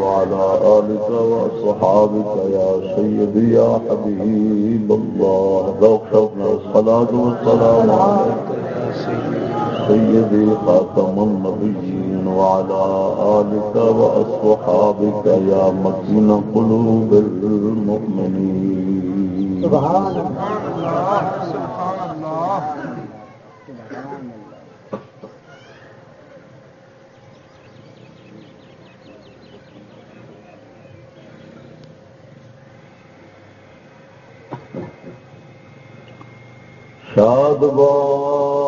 وعلى آلك وأصحابك يا سيدي يا حبيب الله. لو شفنا الصلاة والسلام عليك سيدي خاتم النبيين وعلى آلك وأصحابك يا مكين قلوب المؤمنين. سبحان الله. شاد بار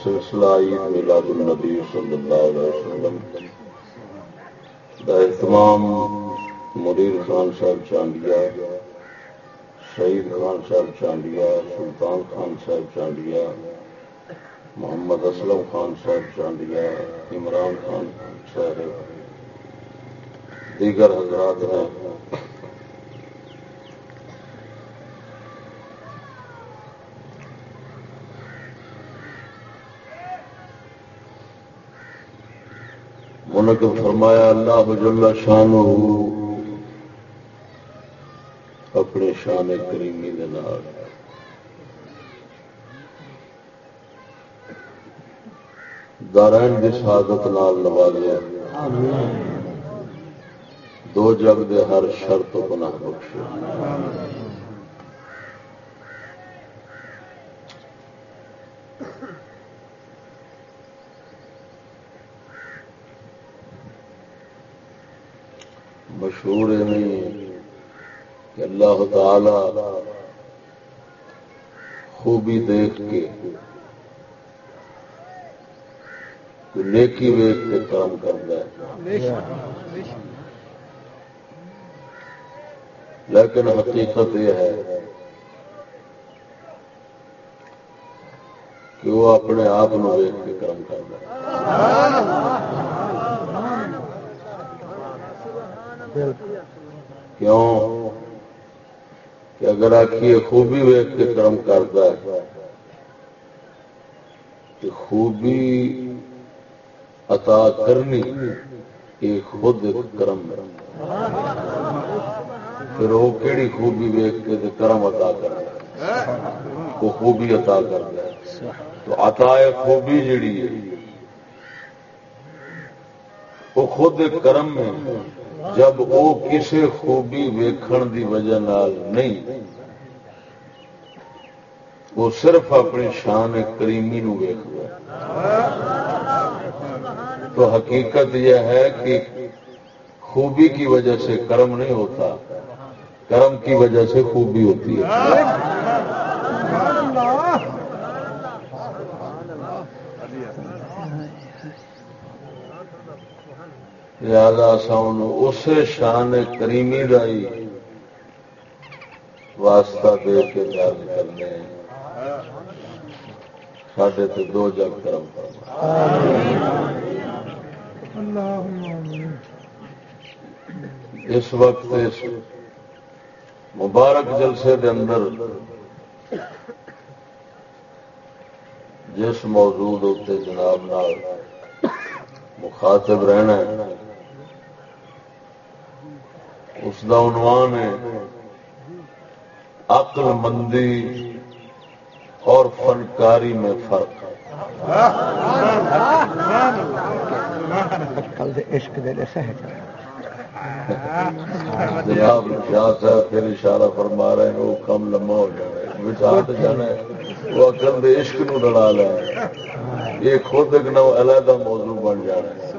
بسلسلہ عید میلاد النبی صلی اللہ علیہ وسلم دا اہتمام مریر خان صاحب چانڈیا، شہید خان صاحب چانڈیا، سلطان خان صاحب چانڈیا، محمد اسلم خان صاحب چانڈیا، عمران خان صاحب، دیگر حضرات ہیں۔ منقب فرمایا اللہ جل شان اپنے شان کریمی دارائن کی شہادت نال نوازے دو جگ دے ہر شرط پناہ بخش مشہور نہیں کہ اللہ تعالی خوبی دیکھ کے نیکی ویک کے کام کرتا ہے۔ لیکن حقیقت یہ ہے کہ وہ اپنے آپ ویک کے کام کرتا ہے۔ کیوں؟ کہ اگر آخیے خوبی ویک کے کرم کرتا ہے، کہ خوبی عطا کرنی یہ خود کرم۔ پھر وہ کہڑی خوبی ویک کے کرم عطا کر وہ خوبی عطا کرتا ہے تو عطا خوبی جیڑی ہے۔ وہ خود کرم میں جب وہ کسی خوبی ویکھن دی وجہ نال نہیں وہ صرف اپنی شان کریمی نو ویخ تو حقیقت یہ ہے کہ خوبی کی وجہ سے کرم نہیں ہوتا، کرم کی وجہ سے خوبی ہوتی ہے۔ لہذا سن اس شان کریمی کا ہی واسطہ دے کے درد کرنے سڈے تو دو جگ کرم اس وقت اس مبارک جلسے دے اندر جس موضوع جناب نال مخاطب رہنا ہے اس کا عنوان ہے عقل مندی فنکاری میں فرق۔ جناب شاہ صاحب پھر اشارہ فرما رہے ہیں وہ کم لما ہو جانا بٹھا جانا ہے۔ وہ اکل عشق نو لڑا لے یہ خود ایک نو علیحدہ موضوع بن جانا ہے۔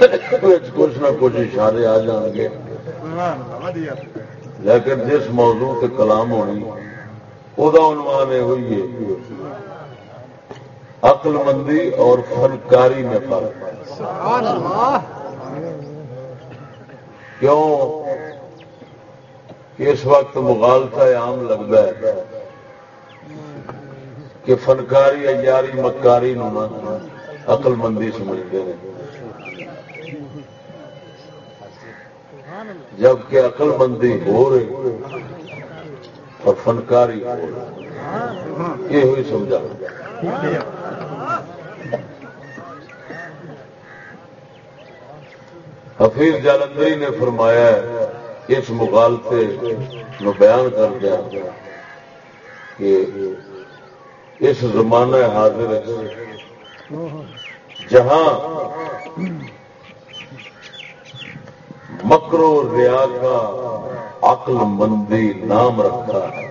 لیکن کچھ نہ کچھ اشارے آ جان گے۔ لیکن جس موضوع سے کلام ہونی وہ عنوان یہ ہوئی ہے۔ عقل مندی اور فنکاری میں فرق۔ کیوں؟ کہ اس وقت مغالتا عام لگتا ہے کہ فنکاری یاری مکاری نو عقل مندی سمجھتے ہیں۔ جبکہ عقل مندی ہو رہی اور فنکاری یہ ہوئی سمجھا۔ حفیظ جالندری نے فرمایا اس مغالطے نو بیان کر دیا کہ اس زمانہ حاضر جہاں مکرو ریا کا عقل مندی نام رکھا ہے۔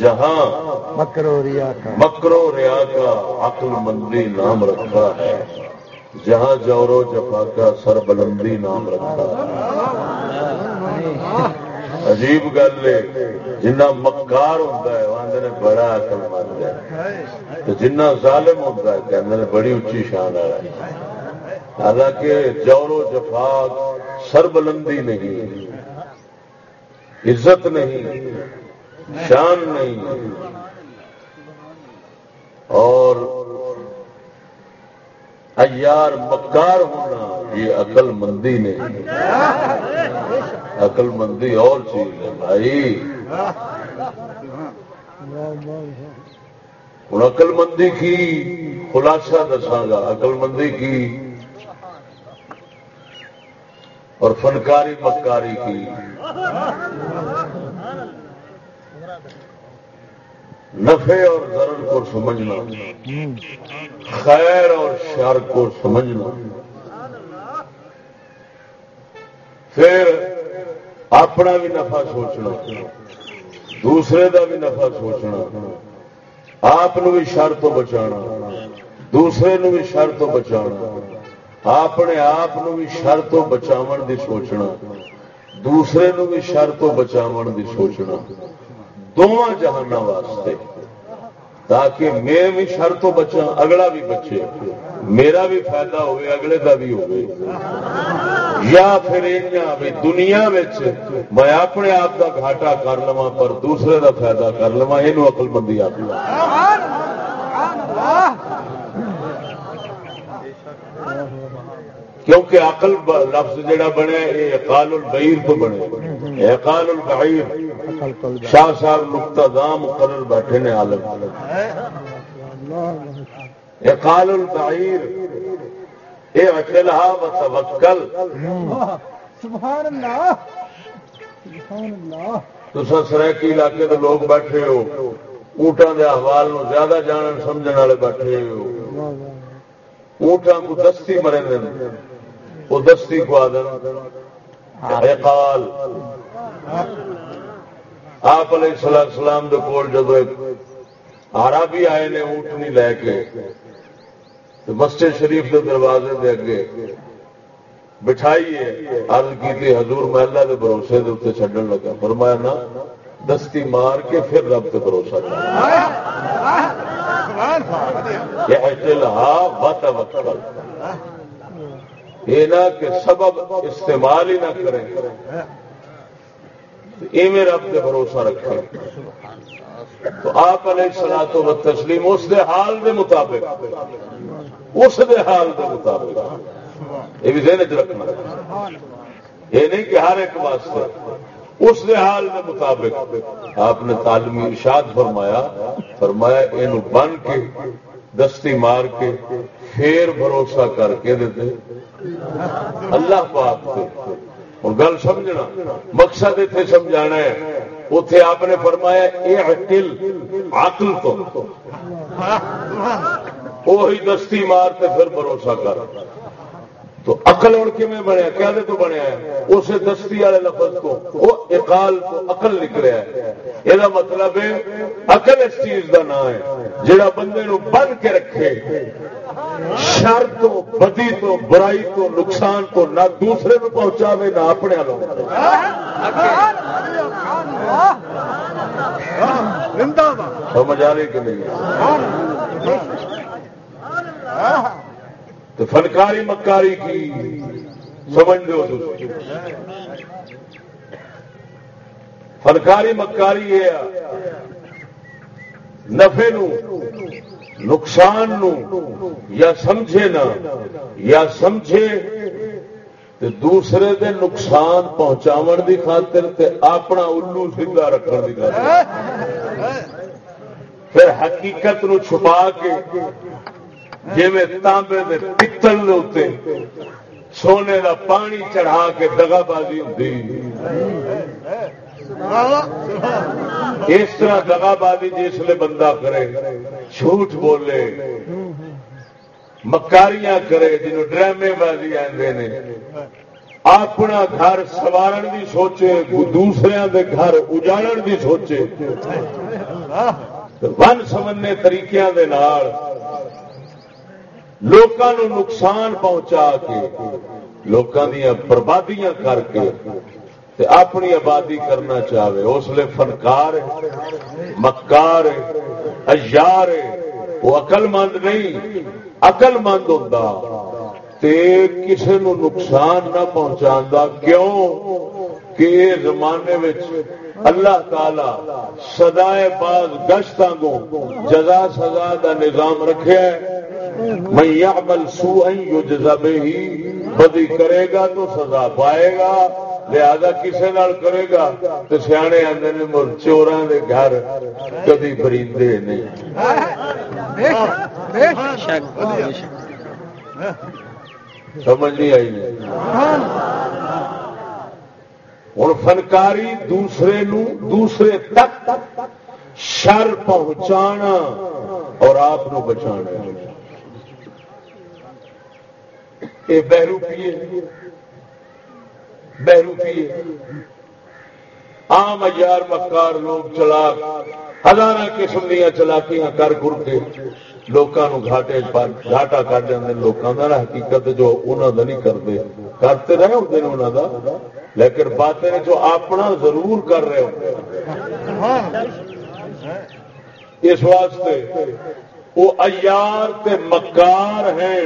جہاں مکرو ریا کا۔ مکرو ریا کا عقل مندی نام رکھا ہے جہاں جورو جفا کا سر بلندی نام رکھا ہے۔ عجیب گل ہے جنا مکار ہوتا ہے وہ بڑا عقل مند ہے۔ جنا ظالم ہوتا ہے کہ بڑی اچھی شان ہے۔ حالانکہ جورو جفا سر بلندی نہیں، عزت نہیں، شان نہیں۔ اور ایار مکار ہونا یہ عقل مندی نہیں۔ عقل مندی اور چیز ہے بھائی۔ ہوں عقل مندی کی خلاصہ دساگا عقل مندی کی اور فنکاری مکاری کی۔ نفے اور ضرر کو سمجھنا۔ خیر اور شر کو سمجھنا۔ پھر اپنا بھی نفع سوچنا۔ دوسرے کا بھی نفع سوچنا۔ آپ بھی شر تو بچا دوسرے بھی شر تو بچا اپنے آپ بھی شر تو بچاو دی سوچنا، دوسرے نو بھی شر تو بچاو دی سوچنا۔ دونوں جہان واسطے۔ تاکہ میں بھی شر تو بچا اگلا بھی بچے۔ میرا بھی فائدہ ہوئے، اگلے کا بھی ہوئے۔ یا پھر بھی دنیا میں اپنے آپ کا گھاٹا کر لوا پر دوسرے کا فائدہ کر لوا یہ اقل بندی آپ کیونکہ عقل لفظ جڑا بنے یہ اقال البعیر تو بنے۔ اقال البعیر۔ شاہ صاحب نقطہ دام مقرر بیٹھے نے عالم۔ اقال البعیر۔ اے اکلہا و توکل۔ سبحان اللہ سبحان اللہ تو سرائکی علاقے کے لوگ بیٹھے ہو۔ اونٹان کے احوال زیادہ جانن سمجھنے والے بیٹھے ہو۔ اونٹان کو دستی مرے وہ دستی کو آدم۔ اقال آپ علیہ السلام سلام دے کول جب عربی آئے نے اونٹنی لے کے تو مسجد شریف کے دروازے دے اگے بٹھائیے عرض کی حضور محلہ کے بھروسے دے اتنے چڈن لگا۔ فرمایا نا دستی مار کے پھر رب سے بھروسہ کر۔ یہ نہ کہ سبب استعمال ہی نہ کریں۔ ایویں رب سے بھروسہ رکھے تو آپ علیہ سلا تو تسلیم اس دے حال دے مطابق، اس دے حال دے مطابق۔ یہ بھی دن چ رکھنا۔ یہ نہیں کہ ہر ایک واسطے۔ اس دے حال دے مطابق۔ آپ نے تعلیمی ارشاد فرمایا فرمایا یہ بن کے، دستی مار کے، پھر بھروسہ کر کے دیتے اللہ پاک ہوں گل سمجھنا، مقصد اتنے سمجھا ہے۔ اتے آپ نے فرمایا یہ عقل عقل تو۔ وہی دستی مار کے پھر بھروسہ کر۔ تو اقل اور کیون بنیا؟ کیا تو بنیا ہے؟ اسے دستی والے لفظ کو وہ اقال تو اقل نکلیا ہے۔ یہ مطلب ہے اقل اس چیز کا نام ہے جڑا بندے نو بن کے رکھے۔ شر تو بدی تو برائی تو نقصان تو نہ دوسرے کو پہنچا نہ اپنے لوگ سمجھ آ رہی کہ نہیں؟ تو فنکاری مکاری کی سمجھ دو فنکاری مکاری یہ نفے نو نقصان نو یا سمجھے نہ، یا سمجھے تے دوسرے دے نقصان پہنچاو دی خاطر تے اپنا الو سیدھا رکھنے دی خاطر۔ پھر حقیقت نو چھپا کے جی تانبے کے پتل دے سونے دا پانی چڑھا کے دگا بازی ہوتی اس طرح دگا بازی جسے بندہ کرے، جھوٹ بولے، مکاریاں کرے، جنہوں ڈرامے بازی آتے ہیں اپنا گھر سوارن دی سوچے دوسرے دے گھر اجاڑن دی سوچے ون سمنے طریقے دے نال لوکاں نو نقصان پہنچا کے، لوکاں دیا بربادیاں کر کے تے اپنی آبادی کرنا چاہے اس لیے فنکار مکار اجار وہ اقل مند نہیں اقل مند ہوتا کسی نو نقصان نہ پہنچا کیوں؟ کہ زمانے اللہ تعالی سدائے باز گشتوں کو جزا سزا دا نظام رکھا ہے۔ میں یعمل سوءا یجزا ہی بدی کرے گا تو سزا پائے گا۔ لہذا کسی نال کرے گا تو سیانے آتے ہیں مر چوراں دے گھر کدی بریندے نہیں۔ سمجھ نہیں آئی ہوں فنکاری دوسرے نو دوسرے تک شر پہنچانا اور آپ بچانا یہ بہروپیے بہروپی آم یار مکار لوگ چلا ہزار قسم دیا چلاکیاں کر کر کے لوگوں گھاٹے گھاٹا کر دیں لوگوں کا حقیقت جو انہوں کا نہیں کرتے۔ کرتے رہے ہوتے ہیں انہوں کا لیکن باتیں جو اپنا ضرور کر رہے ہوتے اس واسطے وہ ایار تے مکار ہیں۔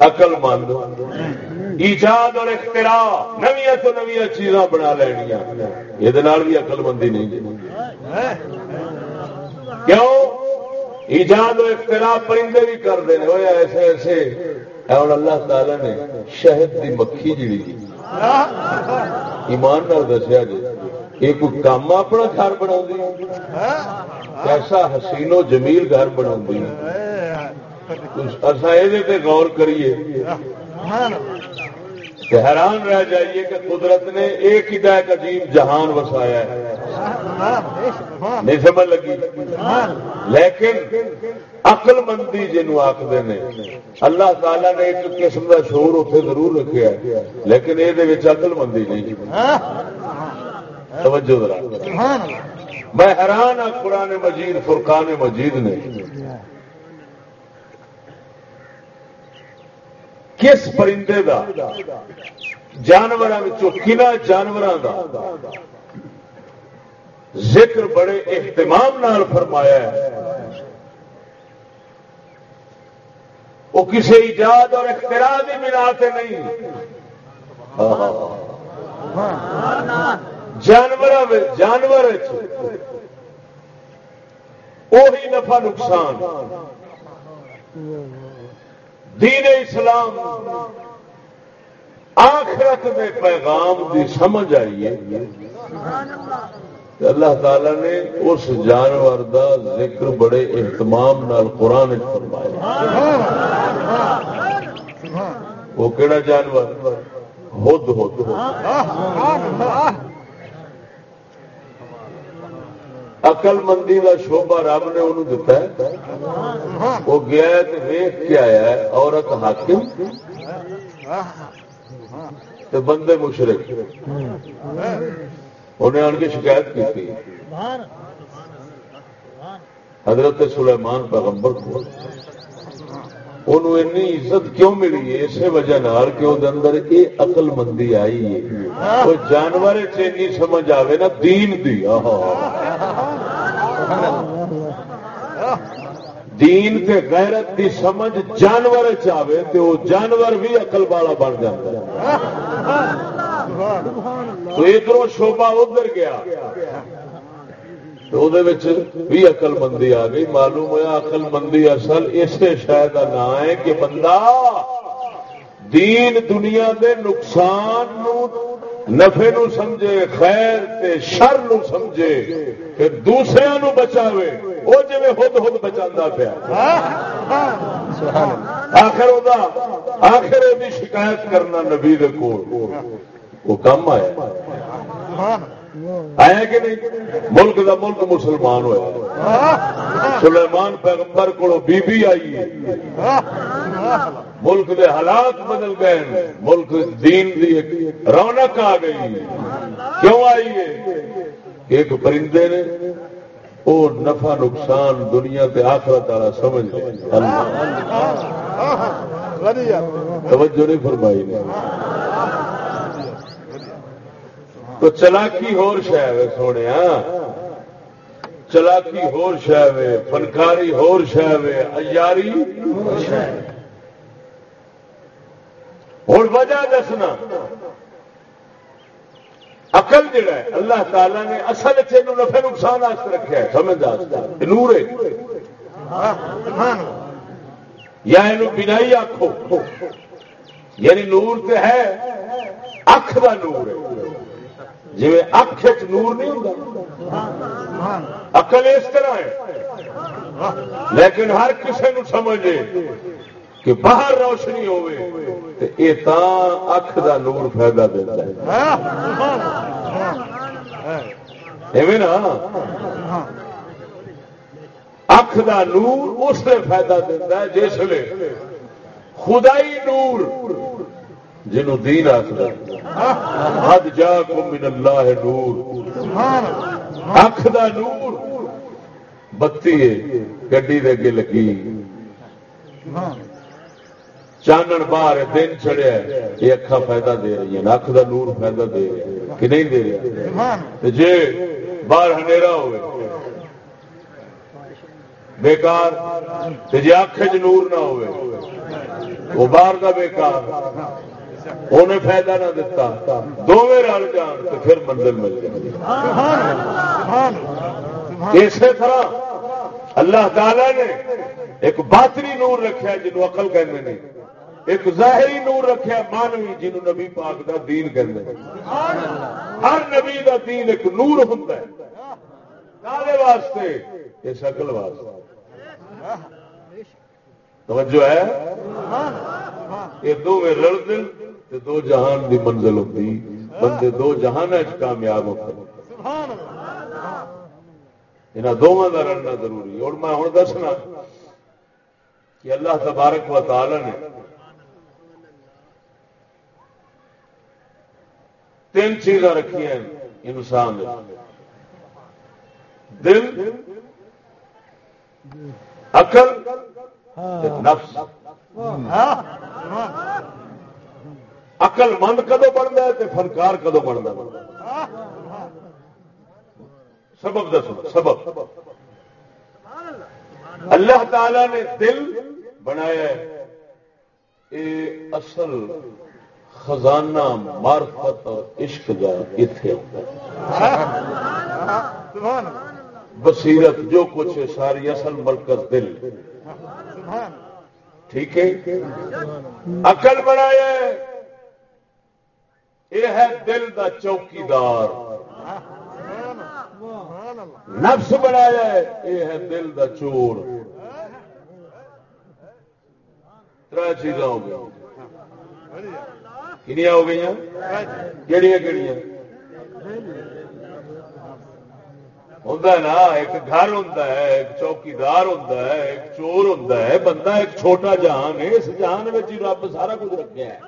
اقل مند۔ ایجاد اور اختراع نویا تو نویا چیزاں بنا لینیا یہ بھی اقل مندی نہیں۔ کیوں؟ ایجاد اور اختراع پرندے بھی کرتے ہیں۔ وہ ایسے ایسے۔ اور اللہ تعالی نے شہد کی مکھی جڑی ایمان نال دسیا جی۔ یہ کوئی کام اپنا گھر بنا کیسا حسین و جمیل گھر بنا اصا یہ غور کریے۔ کہ حیران رہ جائیے کہ قدرت نے ایک ہی ایک عجیب جہان وسایا ہے۔ نہیں سمجھ لگی؟ لیکن عقل مندی جنو آخر نے، اللہ تعالی نے ایک قسم کا شور اتنے ضرور رکھا ہے، لیکن یہ عقل مندی نہیں جی۔ توجہ ذرا۔ میں حیران ہوں قرآن مجید، فرقان مجید نے کس پرندے دا؟ جانوروں کنا جانوروں کا ذکر بڑے اہتمام نال فرمایا ہے۔ وہ کسی ایجاد اور اختراع کی بنا سے نہیں۔ جانور جانور وہی نفع نقصان۔ دین اسلام۔ آخرت میں پیغام دی سمجھ آئیے اللہ تعالی نے اس جانور دا ذکر بڑے اہتمام نال قرآن فرمایا۔ وہ کہڑا جانور؟ ہد ہد۔ اقل مندی کا شوبا رب نے انہوں دتا ہے۔ وہ گیا ویخ کے آیا ہے، عورت حاکم تو بندے مشرق انہیں آن کے شکایت کی تھی حضرت سلیمان پیغمبر کو۔ انہوں انی عزت کیوں ملی؟ ہے اسی وجہ نال کہ وہ اندر یہ عقل مندی آئی ہے۔ وہ جانور چینی سمجھ آئے نا، دین دی۔ آہا۔ دین کے غیرت دی سمجھ جانور چاہے تو وہ جانور بھی عقل والا بن جاتا ہے۔ تو ادھر شوبا ادھر گیا بھی اقل مندی آ گئی۔ معلوم ہوا اقل مندی اصل اسے شاید کا نام ہے کہ بندہ دین دنیا دے نقصان نفے نو سمجھے، خیر تے شر نو سمجھے۔ دوسرے نو بچاوے۔ وہ جی خود خود بچا پیا۔ آخر آخر وہ شکایت کرنا نبی کو کم آیا۔ آیا کہ نہیں؟ ملک کا ملک مسلمان ہوا سلیمان پیغمبر کو بی بی آئی ملک دے حالات بدل گئے ملک دین دی رونق آ گئی۔ کیوں آئی ہے؟ ایک پرندے نے وہ نفع نقصان دنیا تے آخرت والا سمجھ توجہ نہیں فرمائی نے۔ تو چلاکی ہور شہ سونے چلاکی ہور شہ فنکاری ہور شہ ایاری ہوں وجہ دسنا۔ اقل جڑا ہے، اللہ تعالی نے اصل نفے نقصان رکھا ہے سمجھ نور ہے۔ یا یہ بنائی آخو یعنی نور تو ہے، اکھ کا نور ہے۔ جی اکھ نور نہیں ہوتا اقل اس طرح ہے۔ لیکن ہر کسی نو سمجھے کہ باہر روشنی ہوے اکھ دا نور فائدہ دیتا ہے نا؟ اکھ دا نور اس لیے فائدہ دیتا ہے جس لیے خدائی نور جنوں دین آخر حد جا کو من اللہ نور۔ اکھ دا نور بتی ہے، گڈی دے اگے لگی چانن باہر دن چڑھیا یہ اکھا فائدہ دے رہی ہیں اکھ دا نور فائدہ دے رہی کہ نہیں دے رہی جی باہر ہنیرا ہوئے بیکار جی اکھ چ نور نہ ہوئے وہ باہر کا بیکار انہیں فائدہ نہ دتا دونوں رل جان تو پھر منزل مل جائے اسی طرح اللہ تعالی نے ایک باطری نور رکھا جنوب اقل کہ ایک ظاہری نور رکھا مانوی جنوب نبی پاک دا دین کہ ہر نبی دا دین ایک نور ہوں واسطے اس اقل واسطے۔ توجہ ہے؟ یہ دو رل دل دو جہان دی منزل ہوتی بندے دو جہان کامیاب ہوتے یہاں دونوں کا رلنا ضروری اور میں ہوں دسنا کہ اللہ تبارک و تعالی نے تین چیزاں رکھی ہیں انسان دل اکل نفس۔ اقل مند کدو بنتا ہے فنکار کدو بنتا سبب دسو سبب۔ اللہ تعالی نے دل بنایا اصل خزانہ مارفت اور عشق کا اتنے بصیرت جو کچھ ساری اصل مرکز دل۔ ٹھیک ہے؟ اقل بنایا یہ ہے دل دا چوکیدار۔ نفس بنایا یہ ہے دل دا چور۔ تر چیزاں ہو گئی۔ کنیا ہو گئی کہڑی کہڑی ہوں نا ایک گھر ہوں ایک چوکیدار ہوں ایک چور ہوں بندہ ایک چھوٹا جہان ہے اس جہان میں رب سارا کچھ رکھا ہے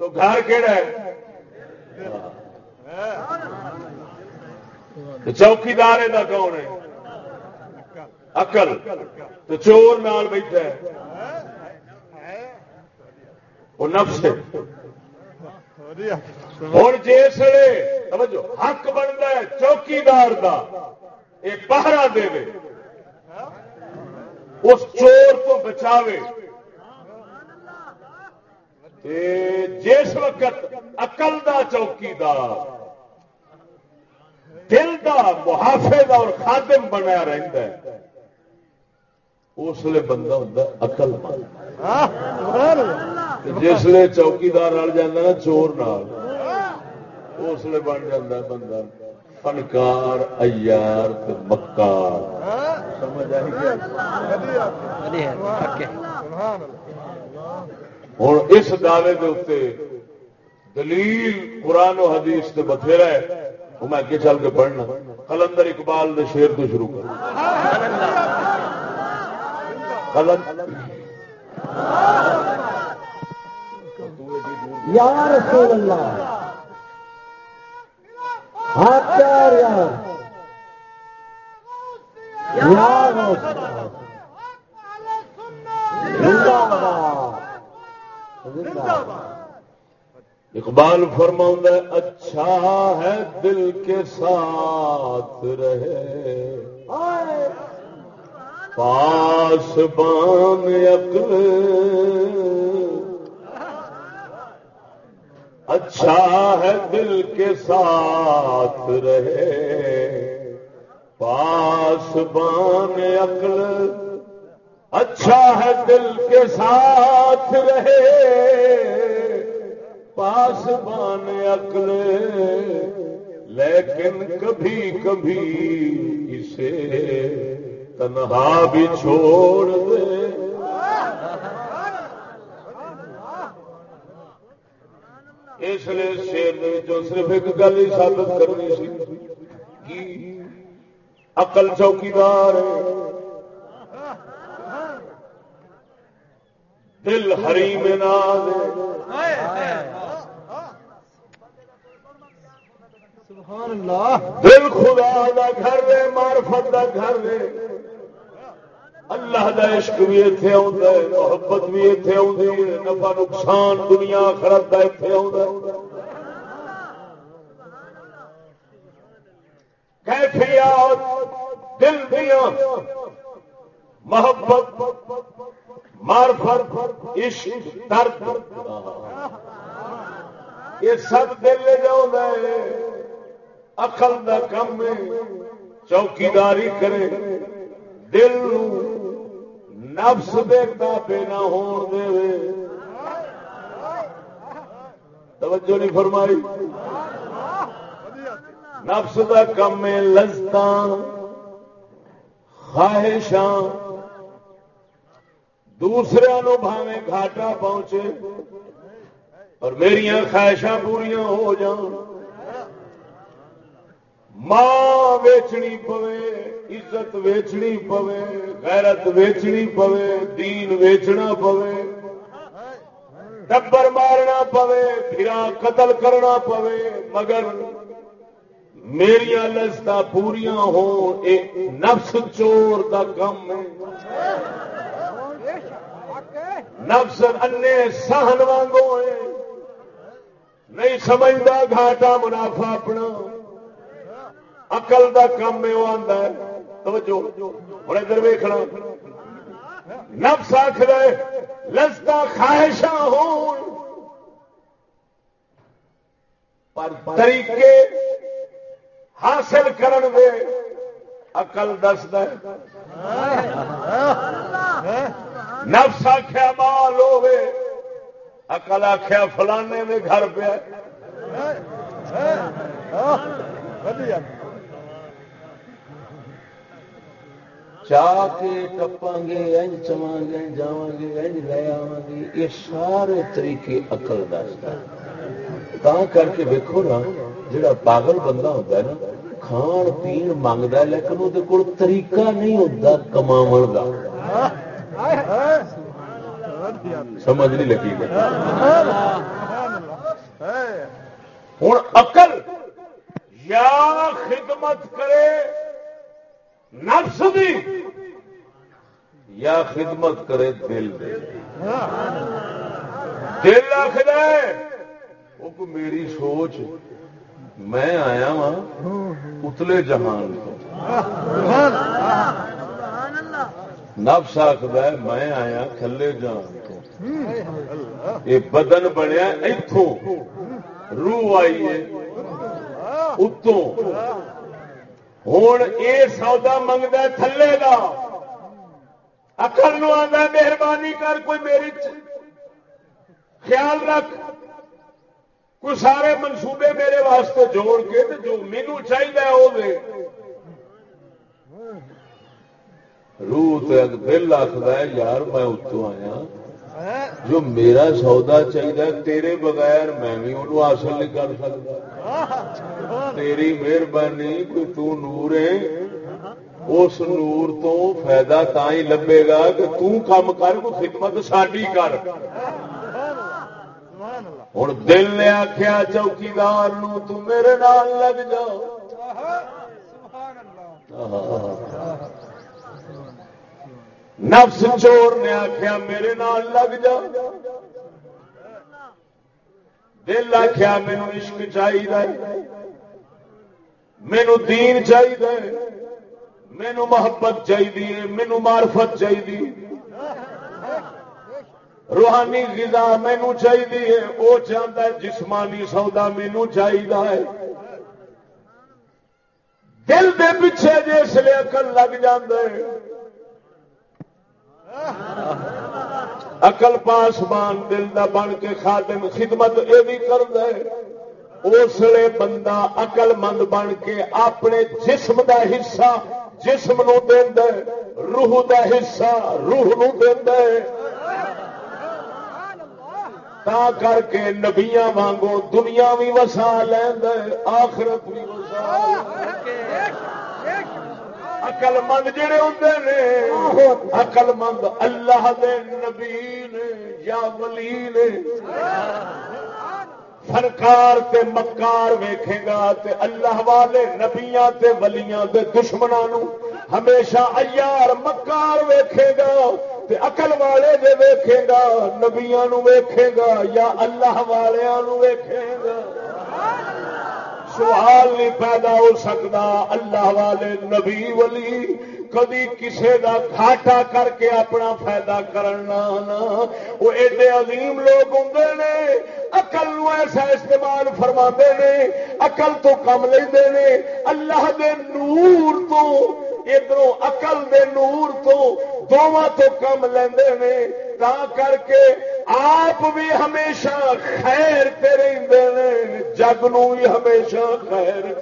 تو گھر کہڑا ہے چوکی دار کون ہے اقل تو چور نال بیٹھا ہے وہ نفس ہوں جس سمجھو حق بنتا ہے، چوکیدار کا یہ پہرا دے۔ اس چور کو بچاوے۔ جس وقت اقل دا چوکیدار، دل دا محافظ اور خادم بنیا رہتا ہے اس لیے بندہ ہوتا اقل جس لیے چوکیدار رل جا نا چور نال اس لیے بن جا بندہ۔ فنکار ایار مکار۔ سمجھ آئی ہوں اس دعوے کے اتنے دلیل قرآن و حدیث سے بتھیرا ہے۔ وہ میں اگے چل کے پڑھنا۔ کلندر اقبال نے شیر تو شروع کر یا رسول اللہ۔ ہاتھ یار۔ اقبال فرما اچھا ہے دل کے ساتھ رہے۔ پاس بان عقل۔ اچھا ہے دل کے ساتھ رہے۔ پاس بان عقل۔ اچھا ہے دل کے ساتھ رہے۔ پاس بان عقل۔ لیکن کبھی کبھی اسے تنہا بھی چھوڑ دے۔ اس لیے شیر جو صرف ایک گل ہی ثابت کرنی سی اقل چوکیدار دل ہری میں ناد دل خدا دا گھر دے مارفت دا گھر دے۔ اللہ دا عشق بھی اتے آ محبت بھی اتے آ نفا نقصان دنیا خرد کا اتے آ کیفیات، دل دیا محبت مارفت عشق، درد۔ یہ سب دل لے جاؤ اقل کا کم چوکیداری کرے۔ دل نو نفس دے تابے نہ ہون دے توجہ نہیں فرمائی؟ نفس دا کم لذت خواہشاں۔ دوسرے نو بھاوے گھاٹا پہنچے اور میری خواہشاں پوریا ہو جان ماں ویچنی پوے، عزت ویچنی پوے، غیرت ویچنی پوے، دین ویچنا پوے، ٹبر مارنا پوے پھرا قتل کرنا پوے، مگر میری لذت پوریا ہو نفس چور دا کم نفس انے سہن وانگو ہے۔ نہیں سمجھتا گھاٹا منافع اپنا۔ اقل دا کم ہے، وہ آتا ہے۔ توجہ۔ ہوں ادھر ویخنا نفس آخر لذتا خواہشاں ہو طریقے حاصل کرن دے اقل دس نفس آخیا مال ہوے اقل آخیا فلانے دے گھر پہ چاہ کے ٹپا گے اج چواں گے جا گے اج لے آوا گے یہ سارے طریقے اقل دستا تا کر کے ویکو نا، جڑا پاگل بندہ ہوتا ہے نا، کھان پین منگتا لیکن وہ کول طریقہ نہیں ہوتا کما سمجھ نہیں لگی۔ ہوں اقل یا خدمت کرے۔ نفس دی یا خدمت کرے دل دے۔ دل آخر وہ میری سوچ، میں آیا وا اتلے جہان نفس آخر میں آیا کھلے جان تو۔ یہ بدن بنیا اتوں روح آئی ہے، اتوں۔ ہوں یہ سودا منگتا تھلے کا اکل نو آتا مہربانی کر کوئی میری خیال رکھ۔ کوئی سارے منصوبے میرے واسطے جوڑ کے جو مینو چاہیے وہ روح دل آخر یار میں اتوں آیا۔ جو میرا سودا چاہیے تیرے بغیر میں بھی انہوں حاصل نہیں کر سکتا۔ تیری مہربانی کوئی تو نور ہے، اس نور تو فائدہ تا ہی لبے گا کہ تم کام کر کو خدمت ساری کر۔ ہوں دل نے آخیا چوکیدار میرے نال لگ جاؤ نفس چور نے آخیا میرے نال لگ جا۔ دل آخیا مینو عشق چاہیے مینو دین چاہیے مینو محبت چاہیے مینو مارفت چاہیے روحانی غذا مینو چاہیے وہ چاہتا ہے، جسمانی سودا مینو چاہیے دل دے پیچھے جس لیے اکل لگ جائے اقل پاسمان دل دا بن کے خادم خدمت یہ بھی کر دے اس لیے بندہ اقل مند بن کے اپنے جسم دا حصہ جسم نو دے روح دا حصہ روح نو دے تا کر کے نبیاں وانگو دنیا بھی وسا لیند آخرت بھی وسا اقل مند جڑے ہوتے نے اقل مند اللہ دے نبی نے یا ولی نے۔ فنکار تے مکار ویکھے گا تے اللہ والے نبیاں تے ولیاں دے دشمنوں ہمیشہ ایار مکار ویکھے گا تے اقل والے جے ویکھے گا، نبیاں نو ویکھے گا یا اللہ والیاں نو ویکھے گا۔ سبحان اللہ سوال نہیں پیدا ہو سکتا۔ اللہ والے نبی ولی کدی کسے دا گھاٹا کر کے اپنا فائدہ کرنا وہ ایڈے عظیم لوگ ہوں نے۔ اقل ایسا استعمال فرما نے۔ اقل تو کم لے اللہ دے نور تو ادھر اقل دے نور تو، دونوں تو کم لے تا کر کے آپ بھی ہمیشہ خیر رہتے جگ نو بھی ہمیشہ خیر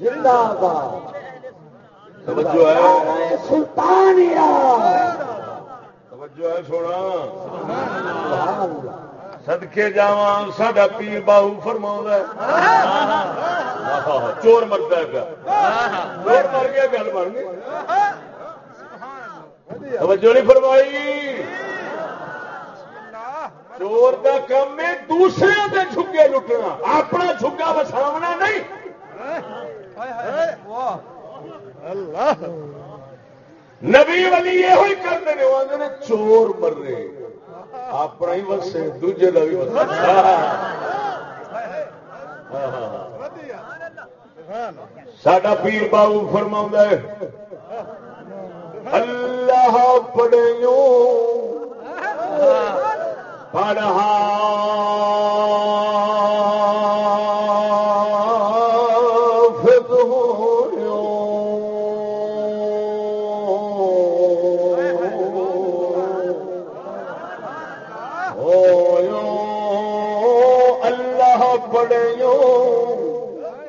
زندہ باد توجہ ہے۔ سلطانیہ توجہ ہے سونا۔ سدکے جا سا پیر باہو فرما چور مرد ہے چور مر گیا گل بن گئی۔ توجہ نہیں فرمائی۔ چور کا کام ہے دوسرے کے چھگے لٹنا۔ اپنا چھگا وساونا نہیں۔ نبی والی یہ کرتے ہیں وہ چور مر رہے اپنا ہی وسے دوجے کا بھی وسے ساڈا پیر بابو فرما اللہ پڑھو پڑھا۔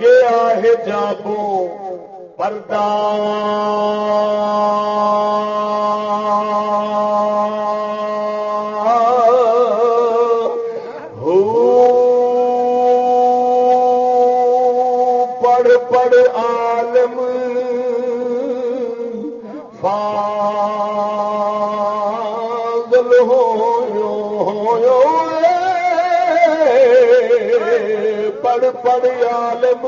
گیا ہے جابو پردہ پڑھ پڑھ عالم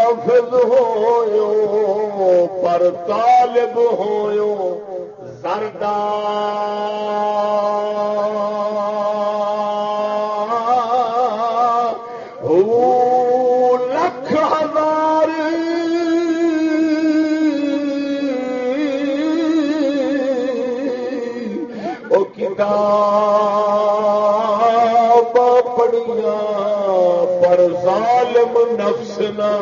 حافظ ہویو پر طالب ہویو زردار او لکھ ہزار او کتاب ظالم نفسنا۔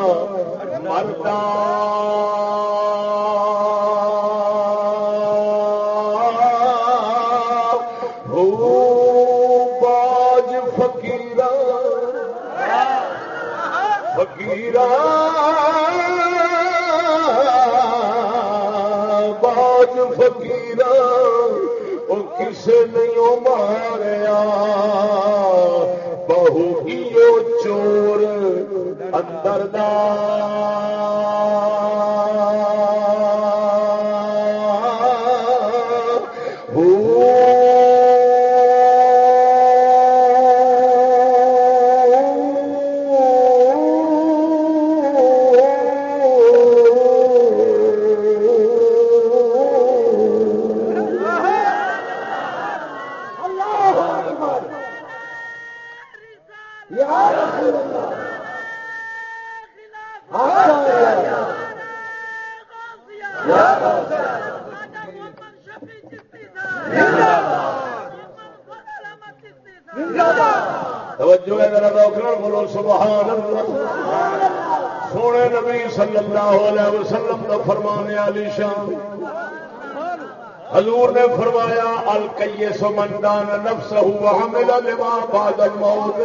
الکیے سمندان نفس ہوا میرا لما بعد الموت.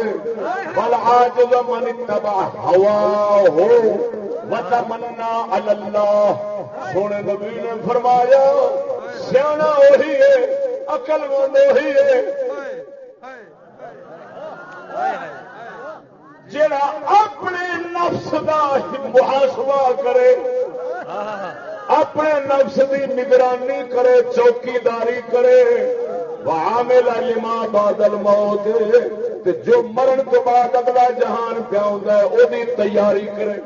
بل آج من اتبع ہوا ہو وتمنا علی اللہ سونے نبی نے فرمایا، سیاح وہی ہے، عقل مند وہی ہے۔ جڑا اپنے نفس کا محاسبہ کرے، اپنے نفس کی نگرانی کرے، چوکیداری کرے وہاں میلا لما بادل موت جو مرن تو بعد اگلا جہان پیا وہ تیاری کرے۔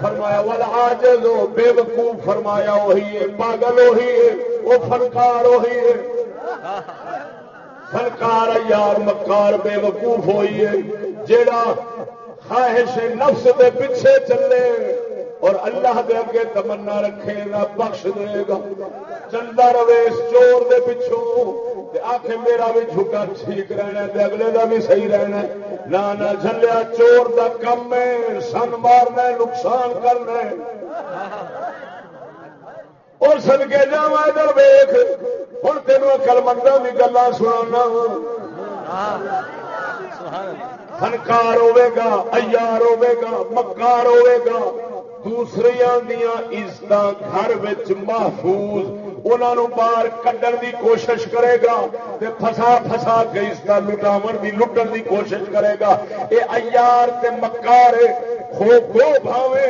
فرمایا والا آج لو بے وقوف فرمایا وہی ہے، پاگل وہی ہے وہ فنکار وہی ہے۔ فنکار یار، مکار بے وقوف ہوئی ہے، جیڑا خواہش نفس دے پیچھے چلے اور اللہ دے اگے تمنا رکھے گا بخش دے گا۔ چلتا رہے اس چور دے پچھوں آخ میرا بھی جھکا ٹھیک رہنا اگلے دا بھی صحیح رہنا نہ نہ چلیا چور دا کم ہے، سن مارنا نقصان کرنا اور سن کے جا ادھر ویخ ہوں تینوں اکل مندہ بھی گلا سنا فنکار ہوے گا ایار ہوے گا، مکار ہوے گا۔ دوسری دیا عزت گھر محفوظ انہوں باہر کڈن دی کوشش کرے گا تے فسا فسا کے عزت لٹاو دی لٹن دی کوشش کرے گا۔ یہ ایار تے مکار کھو کھو بھاوے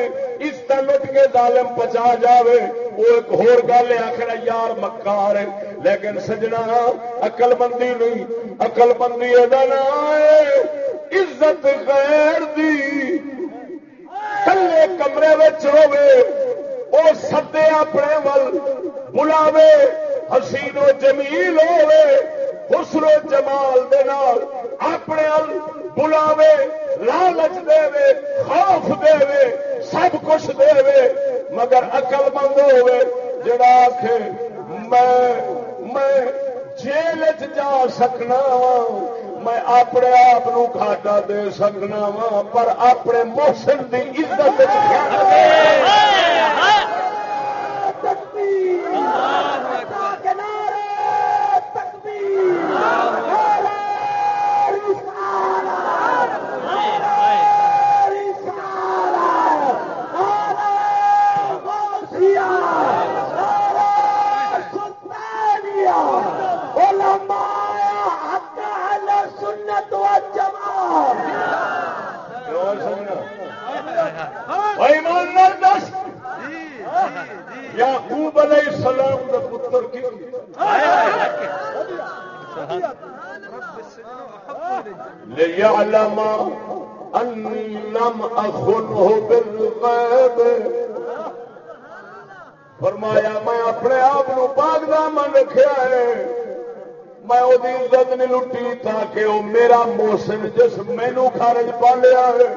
عزت لٹ کے ظالم پچا جاوے۔ وہ ایک ہور گل آخر یار مکار لیکن سجنا اقل بندی نہیں اقل بندی عزت غیر دی۔ کلے کمرے ہو سدے اپنے ول۔ بلاوے، حسین و جمیل ہوے حسن و جمال دے نال اپنے بلاوے، لالچ دے خوف دے سب کچھ دے مگر اقل مند ہوے جڑا آخ میں جیل جا سکنا وا میں اپنے آپ گھاٹا دے سکنا وا پر اپنے موسم کی عزت ويمون الدشت یعقوب علیہ السلام کا پتر کی ليعلم أن لم أخنه بالغيب فرمایا، میں اپنے آپ پاک دامن رکھا ہے۔ میں وہ عزت نہیں لٹی تاکہ وہ میرا موسم جس مینو خارج پا لیا ہے۔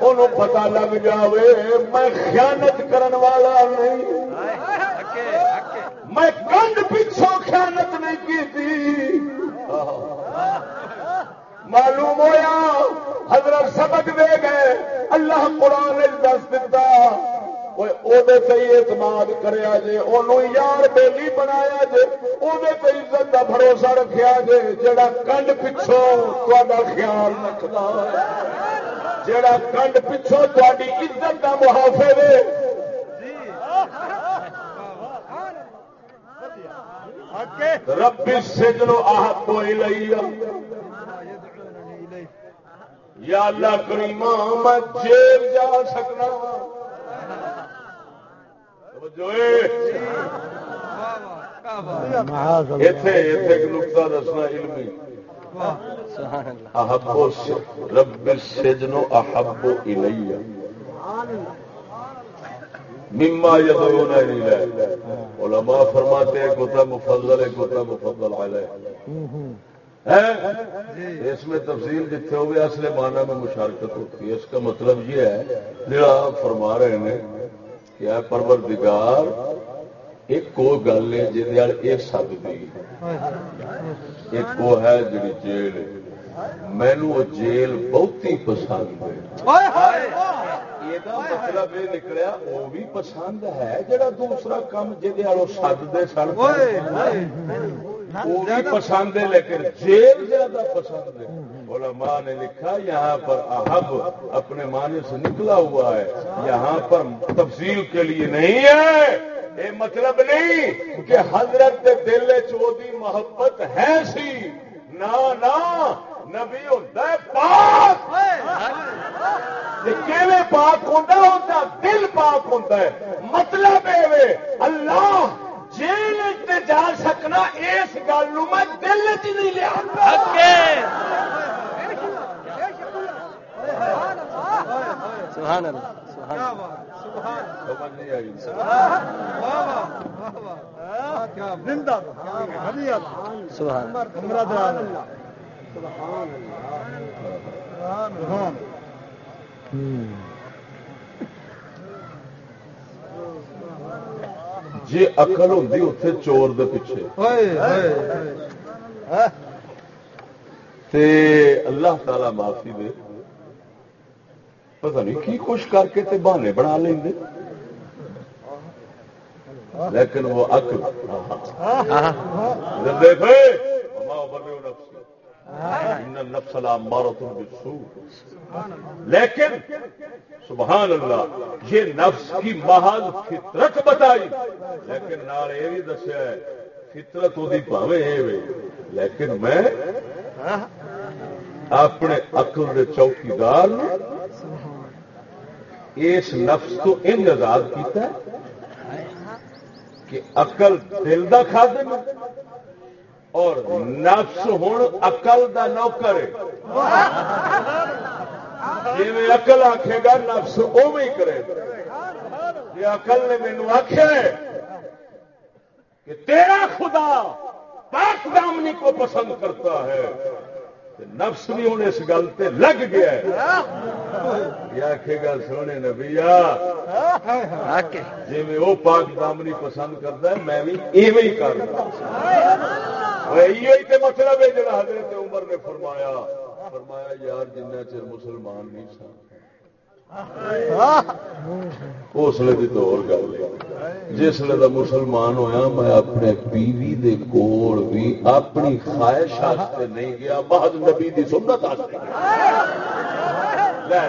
انہوں پتا لگ جاوے میں خیانت کرن والا نہیں میں کنڈ پچھوں خیانت نہیں کی تھی معلوم ہوا حضرت سبق دے گئے اللہ قرآن دس دتا اعتماد کریا جے انہوں یار بیلی بنایا جے وہ عزت کا بھروسہ رکھا جے جڑا کنڈ پچھوں تا خیال رکھتا جڑا کنڈ پچھوں تاری عزت کا محافظ ہے۔ رب سجنو آہ لئی یا اللہ کریم میں جیل جا سکنا۔ ایک نقطہ دسنا علمی۔ احبو رب سجنو احبو الیہ۔ مما یدعون الیہ۔ علماء فرماتے ہیں کوتا مفضل ہے کوتا مفضل علیہ۔ اس میں تفصیل جتنے ہوئے، اصل معنی میں مشارکت ہوتی ہے۔ اس کا مطلب یہ ہے، جڑا فرما رہے ہیں کہ اے پروردگار، ایک کو گل ہے جی یہ سب دی ایک وہ ہے جی جیل مینو جیل بہت ہی پسند ہے۔ مطلب یہ نکلیا وہ بھی پسند ہے جڑا دوسرا کام جی سدتے سن۔ وہ بھی پسند ہے لیکن جیل زیادہ پسند ہے۔ ماں نے لکھا یہاں پر احب اپنے معنی سے نکلا ہوا ہے۔ یہاں پر تفصیل کے لیے نہیں ہے۔ یہ مطلب نہیں کہ حضرت دل چودی محبت ہے سی۔ نہ نبی ہوتا ہے پاک. پاک ہوتا ہوتا دل پاک ہوتا ہے. مطلب اللہ جیل جا سکنا اس گل میں دل چ نہیں لیا سبحان اللہ جی اقل ہوں اتے چور دے پیچھے۔ اللہ تعالی معافی دے۔ پتہ نہیں کی کچھ کر کے تے بہانے بنا لیں لیکن وہ اکل مارو تم لیکن، سبحان اللہ، یہ نفس کی محض فطرت بتائی. لیکن نال یہ بھی دسیا فطرت وہ پاوے لیکن میں اپنے اقل کے چوکیدار اس نفس تو ان آزاد کیتا ہے کہ اقل دل کا کھا دے اور نفس ہوں اقل کا نوکر ہے۔ جی اقل آخے گا نفس او بھی کرے جی اقل نے مینو آخیا کہ تیرا خدا پاک دامنی کو پسند کرتا ہے نفس بھی ہوں اس گل سے لگ گیا آخے گا سونے نبیا جی وہ پاک دامنی پسند کرتا ہے میں بھی ایویں کرنا مطلب ہے جڑا حضرت عمر نے فرمایا فرمایا، یار، جنہ چر مسلمان نہیں سن۔ حوصلے کی تو گل جسے کا مسلمان ہویا، میں اپنے بیوی دے کول بھی اپنی خواہش نہیں گیا۔ بہت نبی دی سنت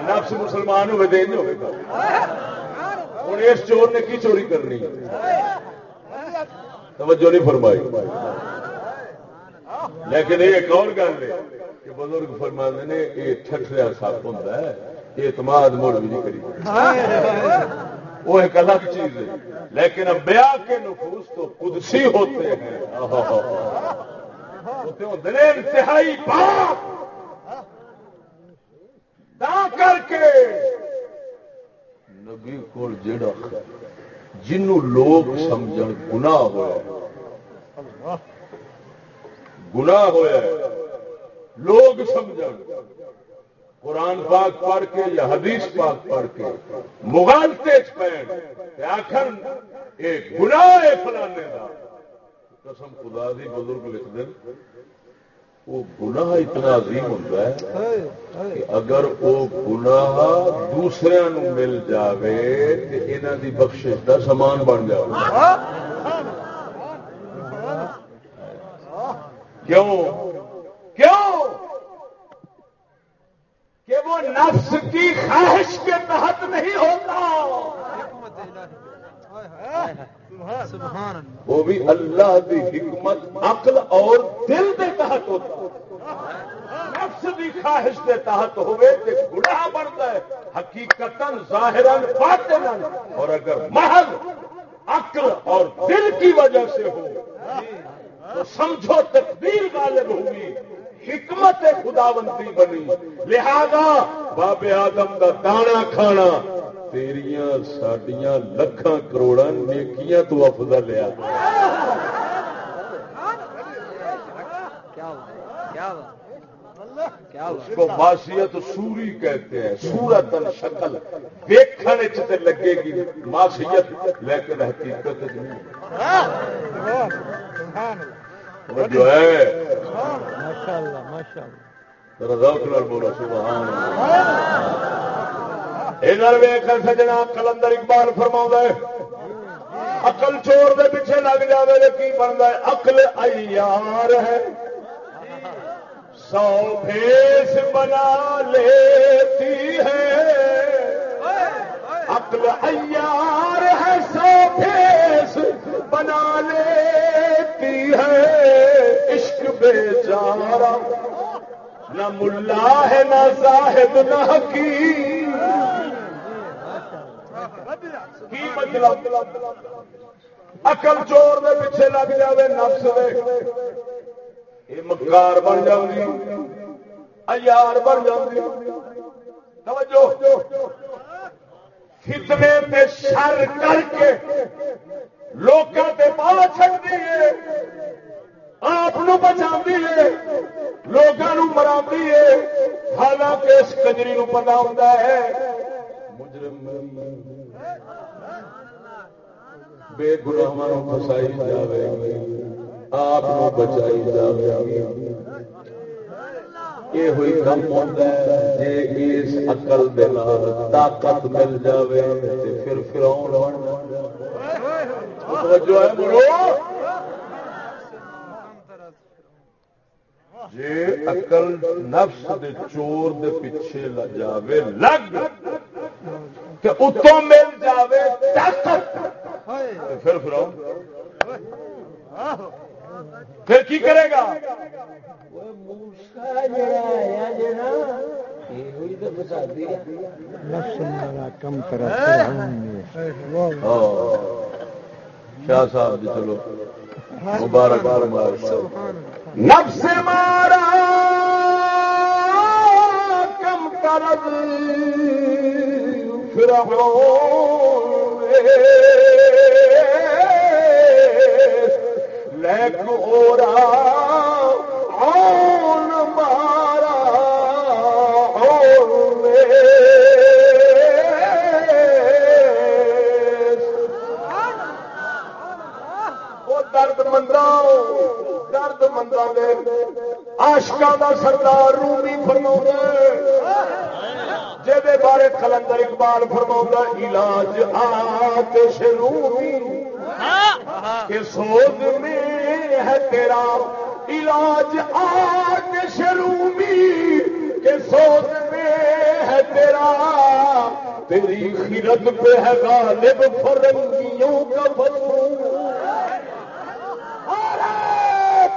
نفس مسلمان ہوئے دے نہیں ہوئے۔ ہوں اس چور نے کی چوری کرنی؟ توجہ نہیں فرمائی۔ لیکن یہ ایک اور گل ہے کہ بزرگ فرما نے یہ ٹھٹریا سپ ہوں اعتماد مڑ بھی نہیں کری۔ وہ ایک الگ چیز ہے۔ لیکن بیا کے نفوس تو قدسی ہوتے ہیں۔ انتہائی کر کے نبی کو جڑا جنوں لوگ سمجھ گنا ہوا گنا ہوا لوگ سمجھ قرآن پاک پڑھ کے یا حدیث پاک پڑھ کے مغالتے آخر ایک گنا ہے فلانے کا قسم خدا دی بزرگ لکھ دیں وہ گناہ اتنا عظیم ہوتا ہے کہ اگر وہ گناہ دوسرے مل جاوے تو یہاں دی بخش کا سامان بن جائے کیوں؟ کیوں؟ کہ وہ نفس کی خواہش کے تحت نہیں ہوتا۔ وہ بھی اللہ کی حکمت، عقل اور دل کے تحت ہوتا۔ نفس کی خواہش کے تحت ہوئے تو گناہ بنتا ہے۔ حقیقت ظاہر اور اگر محض عقل اور دل کی وجہ سے ہو تو سمجھو تقدیر غالب ہوگی، حکمت خداوندی بنی۔ لہذا بابے آدم دا دانا کھانا، تیریاں، ساڈیاں لکھاں کروڑاں نیکیاں تو افضل لیا اس کو معاشیت سوری کہتے ہیں سورت شکل دیکھنے لگے گی معاشیت لیکن حقیقت جو ہے۔ سبحان سجنا کلندر اقبال فرما اقل چور دے پیچھے لگ جائے کی بنتا ہے؟ اقل ایار ہے۔ سو بھیس بنا لیتی ہے۔ عقل ایار ہے، سو بھیس بنا لیتی ہے۔ عشق بے چارا نہ ملا ہے، نہ صاحب نہ حکیم۔ کی مطلب؟ اکل چور دے پیچھے لگ جائے نفس دے۔ یہ مکار بن جاؤں ایار بن جاؤں فتنے میں شر کر کے لوگوں کے پا چڑتی ہے آپ بچا ہے لوگوں مرا ہے حالانکہ اس کجری پتا ہوتا ہے مجرم بے گناہ فسائی جائے آپ بچائی جائے یہ ہوئی کم ہوتا ہے جی اس اقل طاقت مل جائے پھر فراؤن جو ہے بڑو جی اقل نفس دے چور دے پیچھے جاوے، لگ۔ کہ اتوں مل جاوے طاقت۔ پھر فراؤن پھر کی کرے گا؟ کم کرا شاہ صاحب جی چلو۔ مبارک نفس مارا کم مارا درد مندرا درد مندرا آشکا کا سردار رومی فرما جہد بارے کلندر اقبال فرما علاج آتش رومی۔ کہ سوز میں ہے تیرا علاج آج شرومی کے سوز میں ہے تیرا۔ تیری خیرت پہ ہے غالب فرنگیوں کا بدو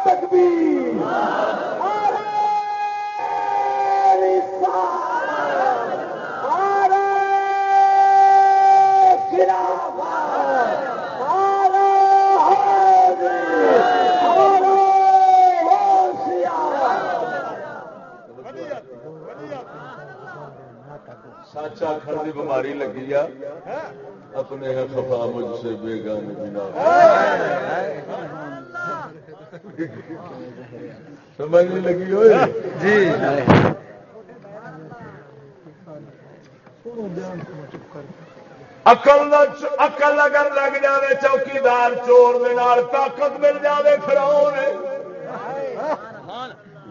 تکبیر آخر کی بیماری لگی آ اپنے خفا مجھ سے بے گانے بنا سمجھ نہیں لگی ہوئے جی۔ اقل اقل اگر لگ جائے چوکیدار چور طاقت مل جائے پھر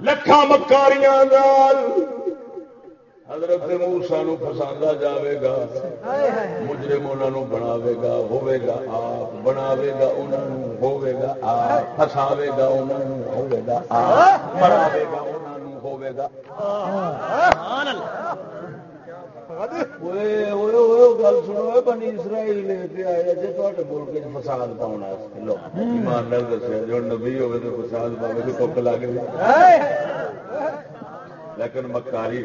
لکھا مکاریاں حضرت موسا نو پساندا جاوے گا مجرم انہوں بناوے گا ہوے گا آپ بناوے گا انہوں ہوے گا آپ پساوے گا انہوں ہوے گا آپ۔ مراوے گا ہوے گل سنو بنی اسرائیل لے کے آئے جی تے ملک فساد پاؤنا لو ایمان دسیا جو نبی ہوگی تو فساد پاؤ تو ٹک لگ گئی لیکن مکاری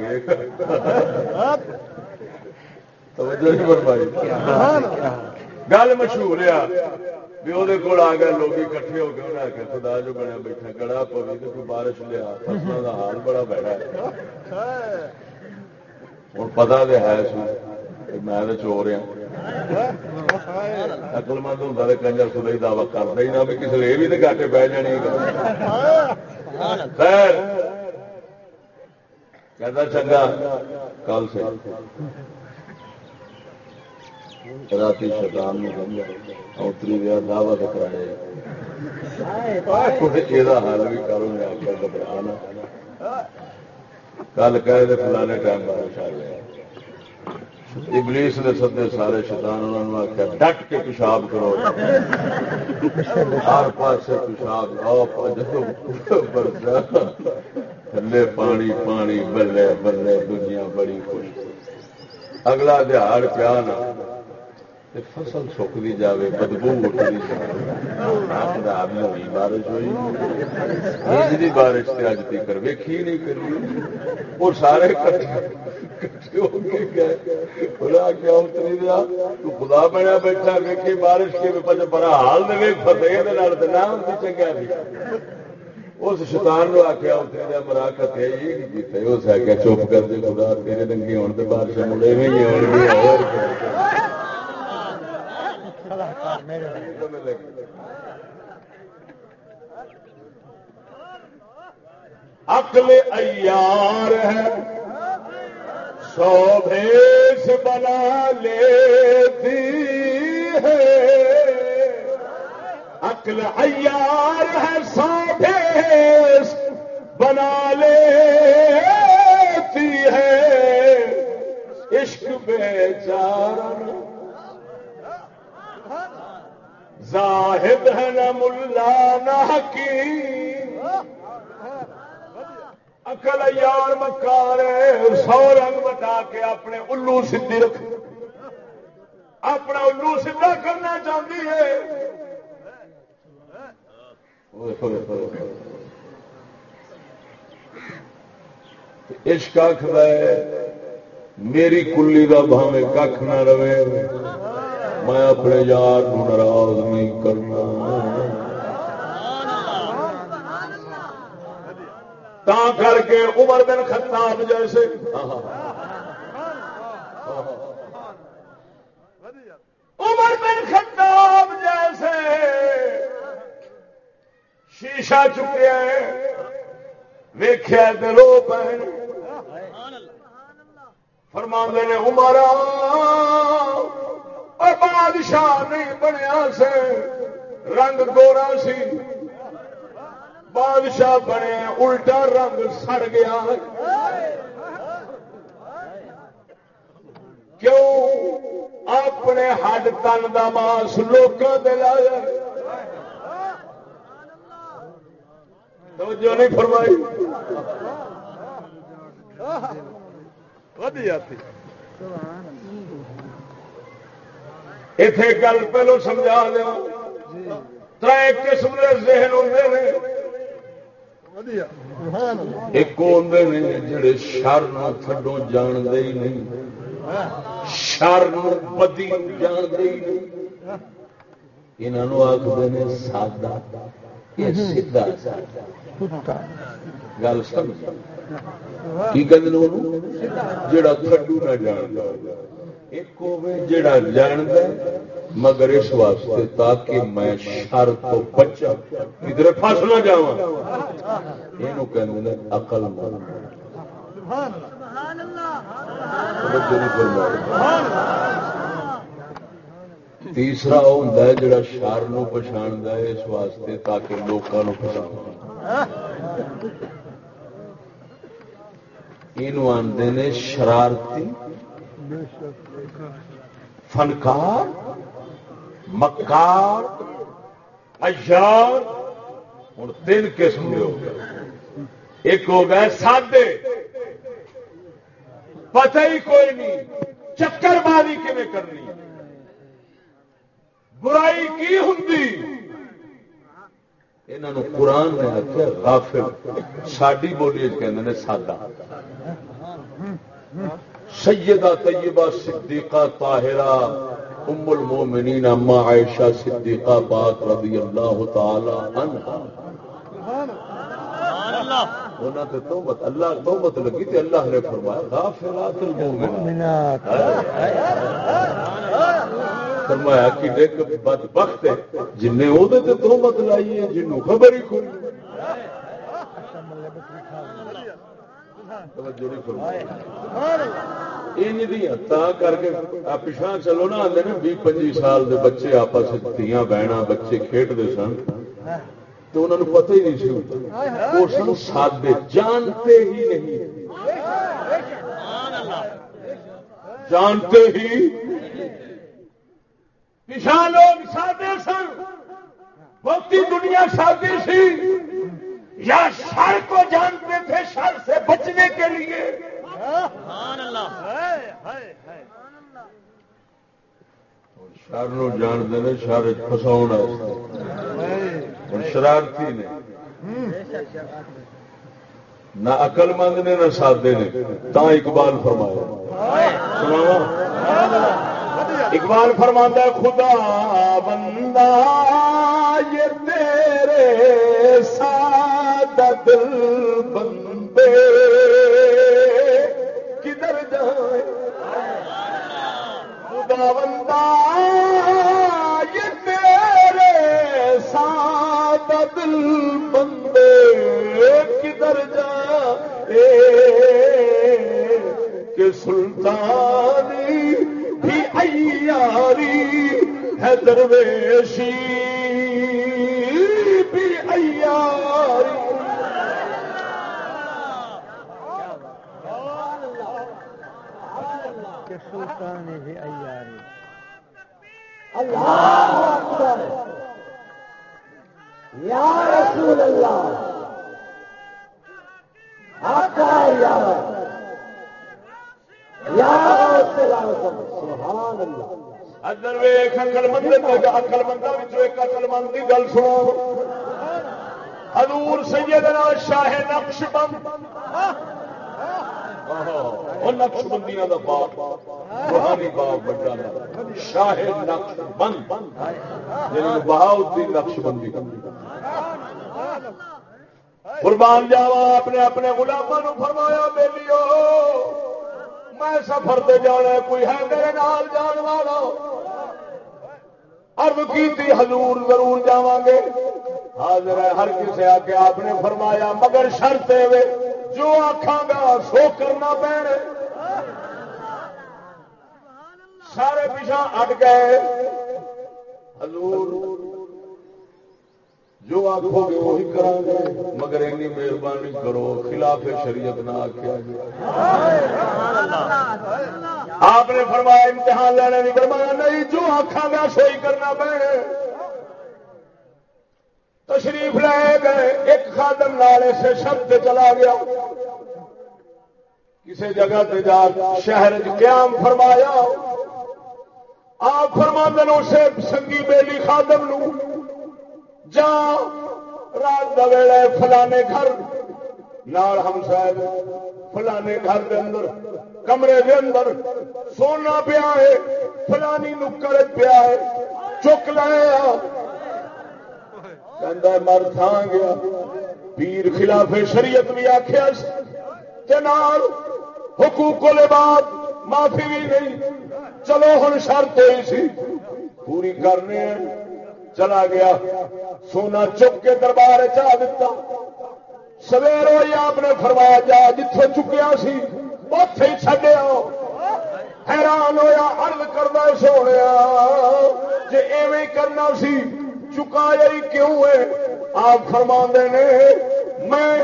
گل مشہور آ بھی وہ کول آ لوگ کٹھے ہو گئے انہیں آخر خدا جو بنیا بیٹھا گڑا پوی تو کوئی بارش لیا فصلوں کا حال بڑا بیٹھا ہے ہوں پتا تو ہے سو میں تو چور رہا اکل مند ہوں تو کنجر خدا دعوی کرتا ہی نہ بھی کسی یہ بھی تو گاٹے پہ جانی خیر کہتا چنگا کل سے۔ رات شیطان نے سمجھا۔ اتری گیا دعوی کرایا۔ یہ حل بھی کرو، میں آخر گھبرانا۔ کل کہ فلانے ٹائم بارش آ گیا ابلیس نے سدے سارے شیطان انہوں نے آخیا ڈٹ کے پیشاب کرو۔ ہر پاس پیشاب تھلے پانی پانی، بلے بلے، دنیا بڑی خوش۔ اگلا دہاڑ پیا نا؟ فصل سکتی جائے بدبو اٹھتی خراب ہوئی بارش ہوئی۔ جی بارش سے اج تک ویکھی نہیں کری وہ سارے خدا کیا اتری دیا، تو خدا بنیا بیٹھا، ویکھی بارش کے بڑا حال دے فتح نام چنگا اس شیطان نو آخیا یہ اس آخیا چپ کر دے خدا تیرے بارش مڑے نہیں آ عقل ایار ہے سو بھیس بنا لیتی ہے۔ عقل ایار ہے سو بنا لیتی ہے۔ عشق بیچارہ۔ زاہد ہے نہ ملا، نہ حکیم۔ اکل یار مکار سو رنگ بتا کے اپنے الو سدھی رکھ۔ اپنا الو سیدھا کرنا چاہتی ہے۔ عشق آخر میری کلی کا بھاوے کھ نہ رہے۔ میں اپنے یار ناراض نہیں کرنا۔ تا کر کے عمر بن خطاب جیسے۔ عمر بن خطاب جیسے۔ شیشہ چکے ویخیا دلو پہن فرما نے عمر، اور بادشاہ نہیں بنیا سے۔ رنگ گورا سی۔ بادشاہ بنے، الٹا رنگ سڑ گیا۔ کیوں؟ اپنے ہڈ تن کا ماس لوگوں دلایا توجہ نہیں فرمائی۔ ودی جاتی اتے گل پہلو سمجھا دیا تر قسم کے ذہن ہوتے ہیں ایک نے جڑے شر تھڈو جانتے ہی نہیں۔ شر بدی جانتے ہی نہیں۔ یہاں آخر سادہ۔ گل سمجھ۔ کی جڑا تھڈو نہ جانتا ایک جڑا جاند مگر اس واسطے تاکہ میں شر تو بچا کدھر فس نہ جا یہ اقل تیسرا وہ ہوں جڑا شر نو پچھاڑ اس واسطے تاکہ لوگوں پچھاڑ یہ آدھے شرارتی، فنکار، مکار، اشار ہوں تین قسم کے ہو گئے۔ ایک ہو گئے سادے۔ پتہ ہی کوئی نہیں، چکر بازی کرنی؟ برائی کی ہوں انہوں قرآن نے آخیا غافل۔ ساری بولی کہ سادہ۔ سیدہ طیبہ صدیقہ طاہرہ ام المومنین اما عائشہ صدیقہ پاک رضی اللہ تعالی عنہ اللہ توبت لگی تھی اللہ نے فرمایا غافلات المومنات۔ فرمایا کہ ایک بدبخت ہے، جن نے وہ توبت لائی ہے جنوں خبر ہی کوئی کر کے پچھا چلو نا آدھے نا، بھی پچی سال دے بچے آپس دیا بہنا بچے کھیڈتے سن۔ تو انہوں نے پتہ ہی نہیں سی وہ سن سادے جانتے ہی نہیں۔ جانتے ہی پچھا لوگ سادے سن۔ بہت دنیا سادی سی۔ یا شر کو جانتے تھے شر سے بچنے کے لیے۔ شر نو جانتے ہیں شر فساؤ شرارتی نے۔ نہ اقل مند نے نہ سادے نے۔ تا اقبال فرمایا۔ اقبال فرما خدا بندہ، یہ تیرے ساد دل بندے کدھر جائے خدا بندہ، یہ تیرے ساد دل بندے کدھر جائے کہ سلطانی ایاری ہے درویشی بھی ایاری سلطانی بھی ایاری اللہ یا رسول اللہ۔ آقا یا ادھر ویخ اکل مند اکل مندوں ایک اکل مند کی گل سنو۔ حضور سیدنا شاہ نقش بند۔ نقش بندیاں کا باپ۔ روحانی باپ بڑا شاہ نقش بند۔ بہاؤدین نقش بندی۔ قربان جاوا اپنے اپنے غلاموں فرمایا، بیلیو۔ میں سفر دے جانا کوئی ہے میرے نال جان والا؟ ارب کی حضور ضرور جا گے۔ حاضر ہے، ہر کسی آ کے آپ نے فرمایا، مگر شرط جو آخا گا، سو کرنا پڑے سارے پیچھا اٹ گئے۔ حضور جو آخو گے وہی کرا گے، مگر اینی مہربانی کرو، خلاف شریعت نہ آخیا آپ نے فرمایا، امتحان لینا نہیں فرمایا، نہیں، جو آخا گا سوئی کرنا پڑے تشریف لے گئے، ایک خادم لال سے شبد چلا گیا۔ کسی جگہ تے جا، شہر قیام فرمایا۔ آپ فرما دن اسے سنگی بیلی خادم نو جا رات ویلا فلانے گھر۔ نال ہم شاید فلانے گھر دے اندر، کمرے دے اندر۔ سونا پیا ہے، فلانی نکر پیا ہے، چک لایا مر تھان گیا۔ پیر خلاف شریعت بھی آخیا حقوق بعد معافی بھی نہیں۔ چلو ہوں شرط ہوئی سی۔ پوری کرنے چلا گیا۔ سونا چک کے دربار چاہ دیتا سویر ہوئی آپ نے فرمایا، جا جتوں چکیا سی اتے ہی چڈیا حیران ہوا ارد کرنا سونے جی ایویں کرنا سی، چکایا ہی کیوں ہے؟ آپ فرما نے، میں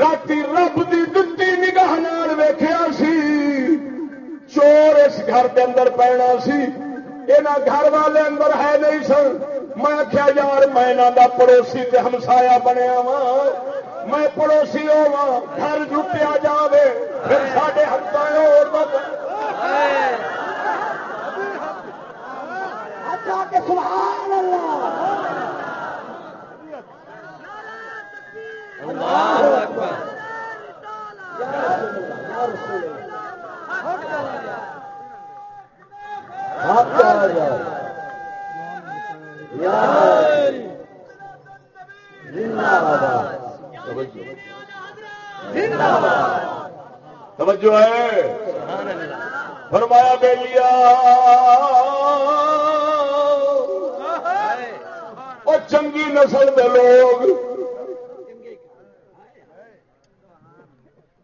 رات رب کی دتی نگاہ ویخیا سی۔ چور اس گھر کے اندر پینا سی۔ یہاں گھر والے اندر ہے نہیں سن۔ میں آخیا یار میں دا پڑوسی تے ہمسایا بنیا وا میں پڑوسی ہوا گھر لٹیا جاوے۔ پھر سارے اور اچھا کہ سبحان اللہ۔ آپ کیا جائے توجہ ہے۔ فرمایا بے لیا اور چنگی نسل دے لوگ۔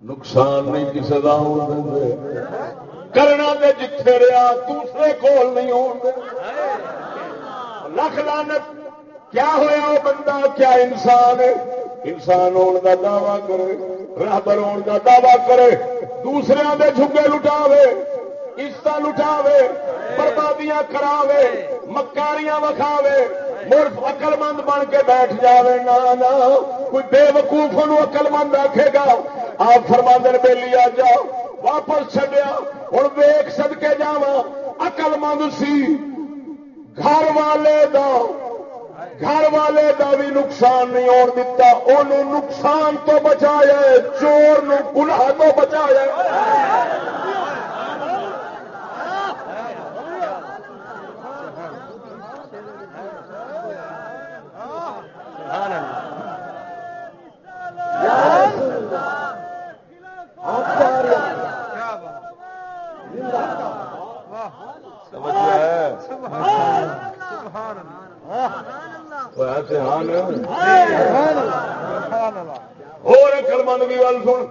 نقصان نہیں کسی کا ہونے کرنا دوسرے کول نہیں ہونے لکھ لانت کیا ہویا وہ بندہ؟ کیا انسان انسان ہونے کا دعوی کرے رابر ہونے کا دعوی کرے دوسرے دے جھگے لٹاوے عزت لٹاوے، بربادیاں کراوے، مکاریاں وکھاوے، مرف اقل مند بن کے بیٹھ جاوے۔ نا نا، کوئی بے وقوف اقل مند آکھے گا، آپ فرما دن بے لیا جاؤ واپس چڈیا ہوں ویگ سد کے جا اقل مند سی۔ گھر والے دا، گھر والے دا بھی نقصان نہیں اور دتا انہوں نقصان تو بچایا چور نو گناہ تو بچایا اور کلمند سن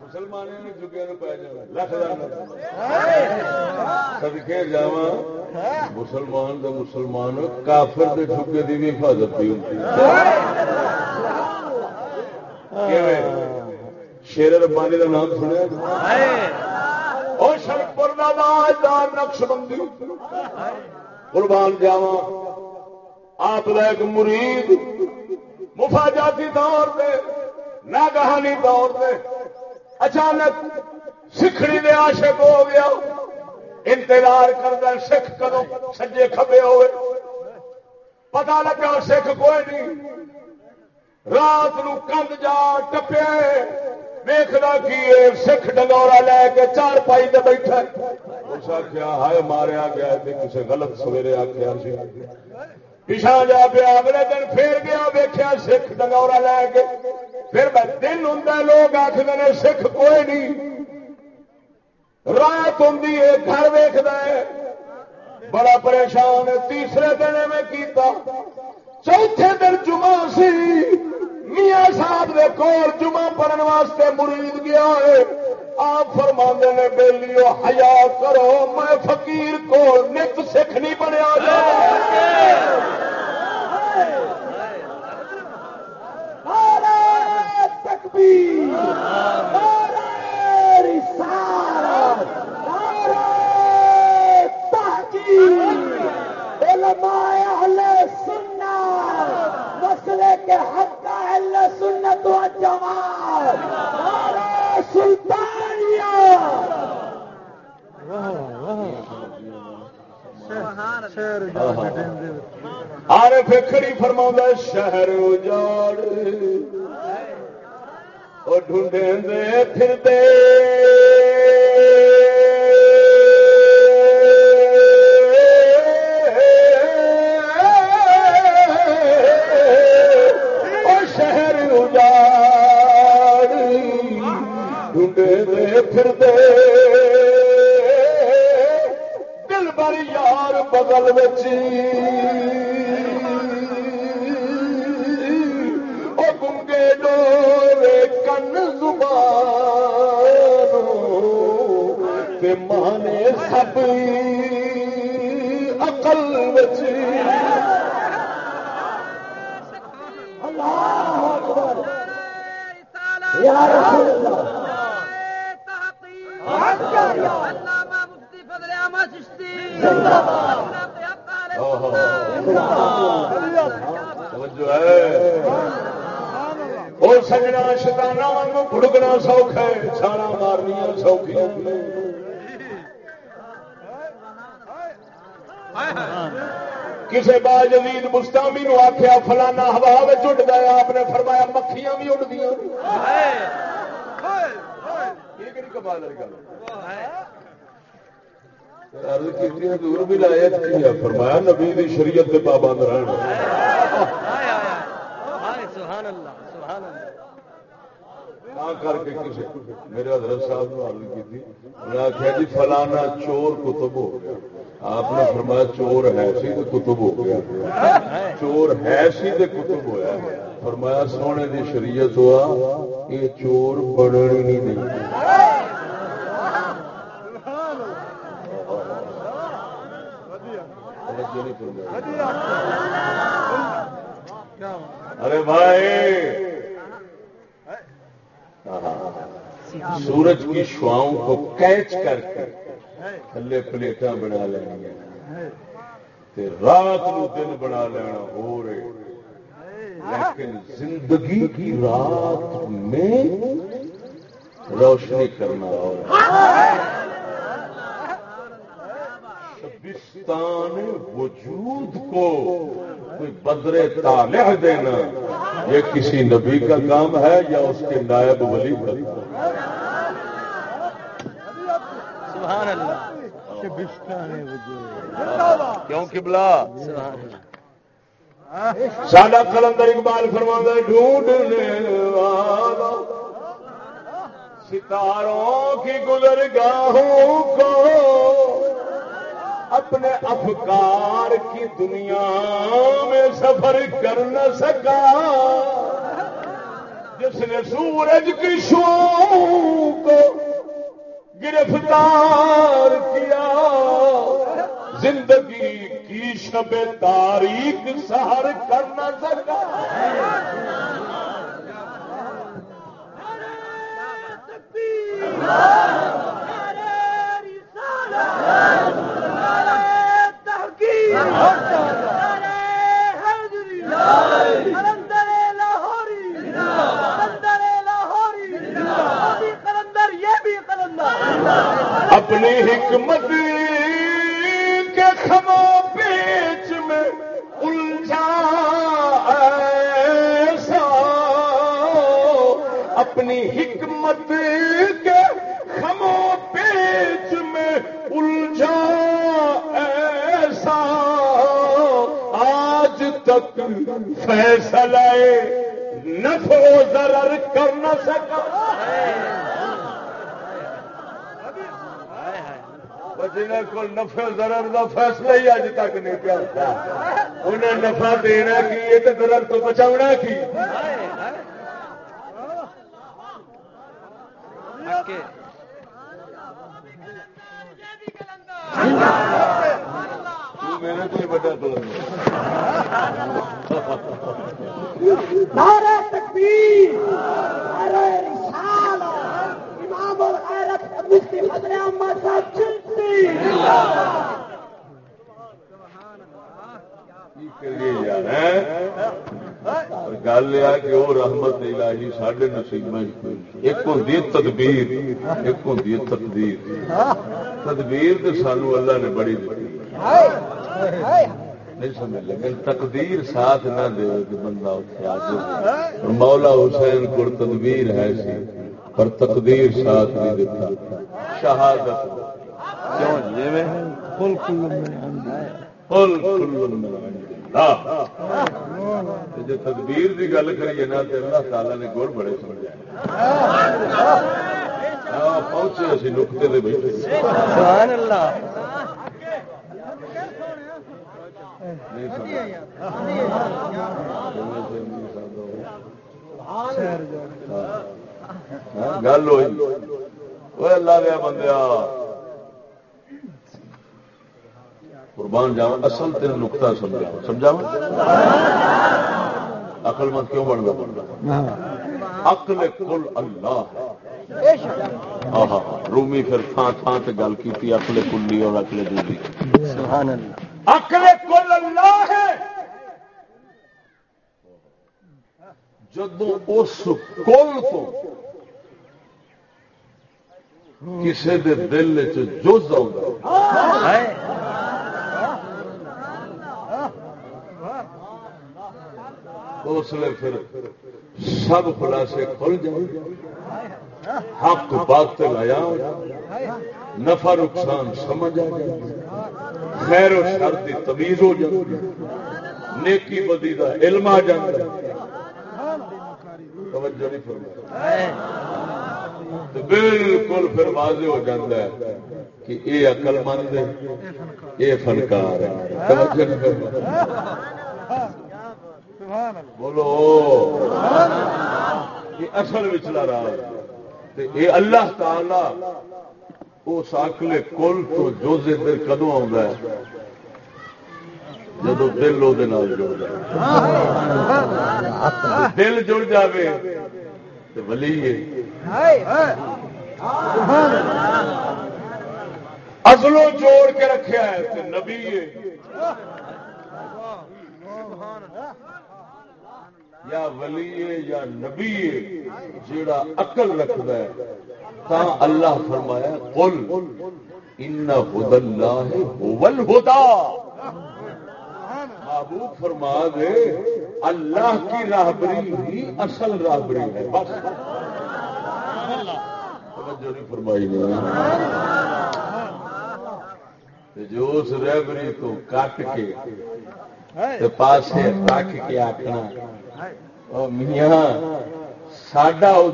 مسلمان چکے پی لکھ سدکے جا مسلمان تو مسلمان کافر کے چکے کی بھی حفاظت بھی ہوتی شیر ربانی کا نام سنیا اور شرپور کا نقش بندی قربان جاوا آپ کا ایک مرید مفاجاتی طور پہ ناگہانی طور پہ اچانک سکھڑی دے عاشق ہو گیا انتظار کردہ سکھ کدو سجے کھبے ہوئے پتا لگا سکھ کوئی نہیں رات نو کند جا ٹپیا ویخنا کی سکھ ڈگورا لے کے چار پائی دے بیٹھا اس آخیا ہائے ماریا گیا کسی غلط سویرے آخیا سی۔ پچھا جا پیا، اگلے دن پھر گیا ویخیا سکھ ڈگورا لے کے۔ پھر دن ہوں لوگ آخر نے، سکھ کوئی نہیں۔ رات ہوں گھر ویخد بڑا پریشان تیسرے دن میں کیتا۔ چوتھے دن جمعہ سی۔ میاں صاحب دے کول جمعہ پڑھن واسطے مرید گیا ہے۔ آپ فرما نے، بیلیو، حیا کرو، میں فقیر کو نت سکھ نہیں بنیا۔ جا رسالت تحقیق علماء اہل سنت مسئلے کے حق کا اہل سنت و جماعت نعرہ سلطانیہ آرے فرما شہر اجاڑ۔ وہ ڈھونڈے پھرتے شریعت کے پابند رہنا۔ کر کے کسی میرے حضرت صاحب نے عرض کی تھی آخیا جی فلانا چور کتب ہو گیا۔ آپ نے فرمایا چور ہے سی تو کتب ہو گیا۔ چور ہے سی تو کتب ہوا فرمایا سونے دی شریعت ہوا یہ چور بڑھن ہی نہیں۔ ارے بھائی! سورج کی شواؤں کو کیچ کر کے تھلے پلیٹا بنا لیں گے۔ رات نو دن بنا لینا ہو رہے۔ لیکن زندگی کی رات میں روشنی کرنا ہو شبستان وجود کو کوئی بدرے طالع دینا یہ کسی نبی کا کام ہے یا اس کے نائب ولی کا کیوں کبلا ساڈا کلندر اقبال فرما ڈھونڈنے والا ستاروں کی گزر گاہوں کو اپنے افکار کی دنیا میں سفر کر نہ سکا جس نے سورج کی شو کو گرفتار کیا زندگی کی شب تاریخ سہر کر نہ سکا اپنی حکمت کے خبر فیصلہ نفو ضرر کر نہ سکا۔ جنہیں کو نفع ضرر کا فیصلہ ہی اج تک نہیں پیا انہیں نفع دینا کی یہ تو ضرر تو بچاؤنا کی؟ میرے بڑا نعرہ تکبیر نعرہ رسالہ امام الغیرت مفتی فضل احمد صاحب چلتی گل یہ کہ وہ رحمت الہی ساڈے نصیب ایک ہوں تدبیر ایک ہوں تقدیر۔ تدبیر تو سانو اللہ نے بڑی دیتی۔ نہیں سمجھ لیکن تقدیر ساتھ نہ دے کہ بندہ اتنے آ مولا حسین کو تدبیر ہے سی، پر تقدیر ساتھ نہیں دیتا۔ شہادت۔ کیوں؟ جی میں کل کل ہاں۔ جی تدبیر کی گل کریے نا تو اللہ تعالی نے گول بڑے سمجھا ہاں۔ پہنچے اسی نقطے بیٹھے۔ سبحان اللہ۔ گل ہوئی وہ اللہ۔ دیا بندیا قربان جاوا اصل تین نقتا سمجھا سمجھا اقل مت کیوں بن گیا عقل کل اللہ ہے رومی پھر تھان تھان سے گل کی اقل کلی اور اقل دوسری سبحان عقل کل اللہ ہے جدو اس کل تو کسی دے دل چز اس لیے پھر سب خلاصے کھل جائے حق باطل آیا نفع نقصان سمجھ آ جائے۔ خیر و شر کی تمیز ہو جائے۔ نیکی بدی کا علم آ جائے۔ توجہ نہیں بالکل پھر واضح ہو جاتا ہے کہ یہ اقل مند ہے، یہ فنکار ہے۔ بولو۔ یہ اصل وچلا رہا یہ اللہ تعالی، اس اکلے کل تو جو کدو آ جب دل وہ جڑ جائے دل جڑ جائے تو ولی اصلوں جوڑ کے رکھا ہے نبی یا ولی یا نبی جیڑا عقل رکھتا ہے تا اللہ فرمایا قل ان ہد اللہ ہدا محبوب فرما دے اللہ کی راہبری ہی اصل راہبری ہے، بس۔ نہیں فرمائی جو اس ریبری کو کٹ کے پاس رکھ کے آخنا میاں، ساڈا وہ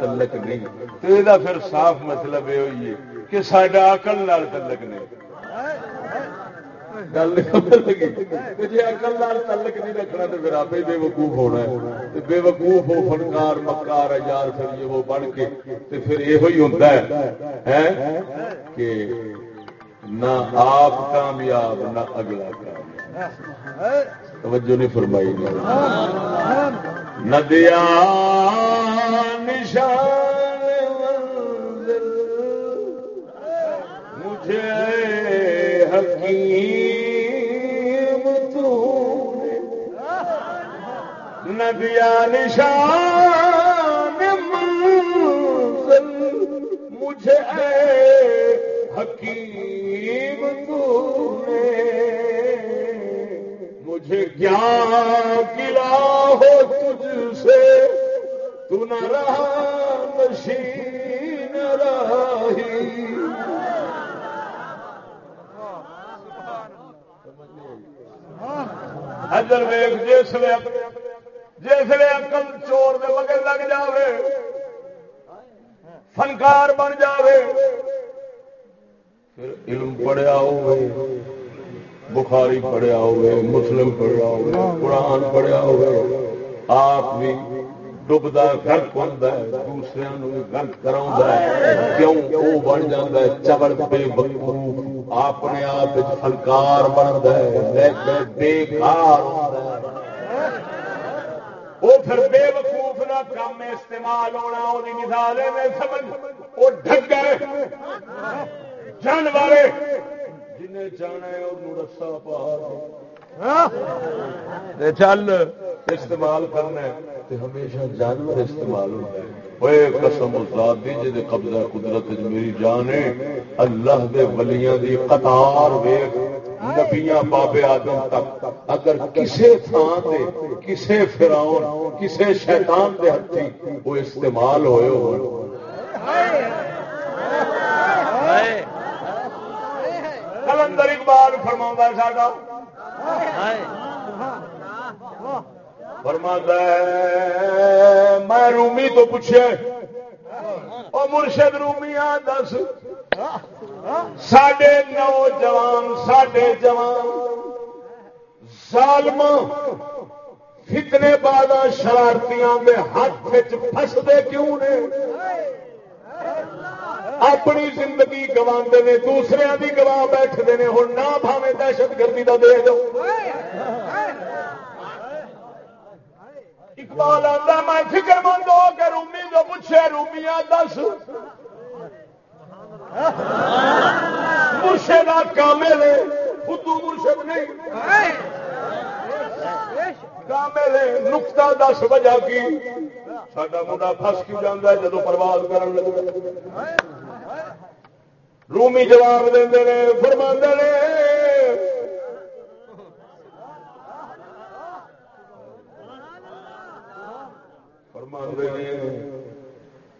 تلک نہیں۔ تو یہ پھر صاف مطلب یہ ہوئی ہے کہ سڈا اقل تلک نہیں۔ گل اکل جی تعلق نہیں رکھنا تو پھر آپ بے وقوف ہونا ہے۔ بے وقوف ہو فنکار، مکار یار پھر یہ وہ بن کے پھر یہ ہوتا ہے۔ کہ نہ آپ کامیاب، نہ اگلا کامیاب۔ توجہ نہیں فرمائی۔ ندیا نشان۔ ندیا نشان منزل مجھے حکیم تو نے مجھے کیا گلا ہو تجھ سے؟ تو نہ رہا مشین رہی حضر ویگ جس نے جسے اکل چور دے مگر لگ جاوے، فنکار بن جاوے، پھر علم پڑھیا ہوئے بخاری پڑھیا ہوئے مسلم پڑھیا ہوئے قرآن پڑھیا ہوئے آپ بھی ڈبدا گرک ہوتا ہے دوسرے گرک کرا کیوں؟ وہ بن جاتا ہے چبڑ بے بخو اپنے آپ فنکار بنتا ہے بےکار ہوتا ہے۔ وہ پھر بے وقوف نہ کام استعمال ہونا وہ مثال میں سمجھ۔ وہ ڈگر جانور جنہیں جانا ہے اور رسا پا ہاں؟ چل استعمال کرنا ہمیشہ جانور استعمال ہوتا ہے۔ قسم ذات دی جی قبضہ قدرت میری جان ہے۔ اللہ دے ولیاں دی قطار ویخ نبیاں بابے آدم تک، اگر کسے تھان دے، کسے فراؤن کسے شیطان دے ہتھی، وہ استعمال ہوئے ہو کلندر اقبال فرما ساڈا۔ فرما میں رومی تو پوچھے وہ مرشد رومیاں دس۔ سڈے نوجوان سڈے جوان سالم فتنے باد شرارتیاں ہاتھ فستے کیوں نے؟ اپنی زندگی گوا نے دوسرے کی گوا بیٹھتے ہیں ہوں نہ بھاوے دہشت گردی کا دے دو اقبال آتا میں فکر مند ہو کے رومی جو پوچھے، رومیاں دس۔ مرشد کامل ہے خود مرشد نہیں۔ کامل ہے نقطہ دس وجہ کی۔ سڈا منڈا فس کی جانا جدو پرواز کرن لگتا رومی جواب دے فرما نے فرما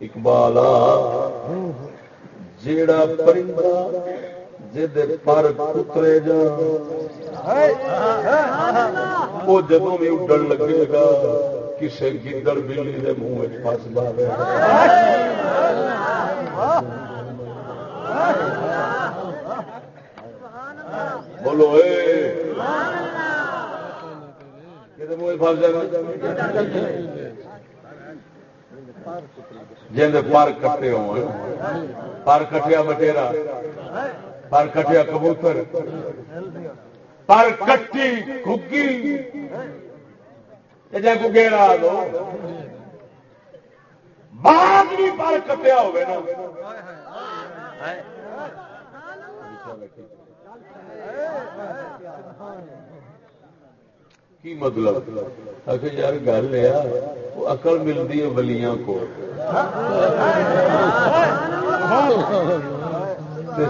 اقبال جیڑا پرندہ جد پر اترے جا وہ جدو بھی اڈن لگے گا کسی گدڑ بلی کے منہ پس جائے بولو منہ پس جائے جن پر کٹے ہو پر کٹیا بٹیرا پر کٹیا کبوتر، پر کٹی کھگی۔ جی کو گیرا دو۔ بعد بھی پر کٹیا ہوگا نا۔ کی مطلب؟ اگر یار، گل ہے، وہ اقل ملتی ہے ولیاں کو۔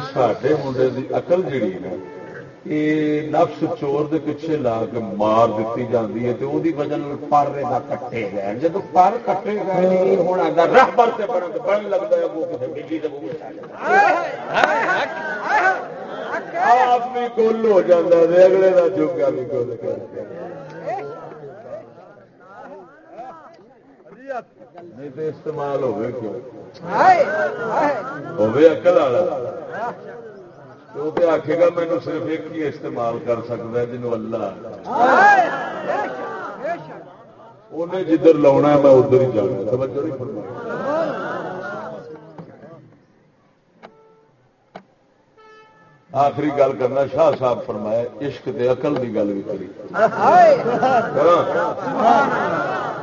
سڈے منڈے کی اقل جیڑی نا یہ نفس چور دے پیچھے لا کے مار دیتی جاتی ہے تو وہ وجہ پر کٹے گئے جب پر کٹے گئے ہوں بر سے بڑھ لگتا ہے وہ کسی بجلی آپ بھی کل ہو جاتا ہے اگلے کا چوکا بھی کل کر نہیں تو استعمال کیوں؟ ہوئے اکل والا۔ تو آخے گا مینو صرف ایک ہی استعمال کر سکتا ہے جنوب اللہ انہیں جدھر لاؤنا میں ادھر ہی جانا توجہ نہیں فرمایا آخری گل کرنا شاہ صاحب فرمایا عشق تے عقل کی گل بھی کری۔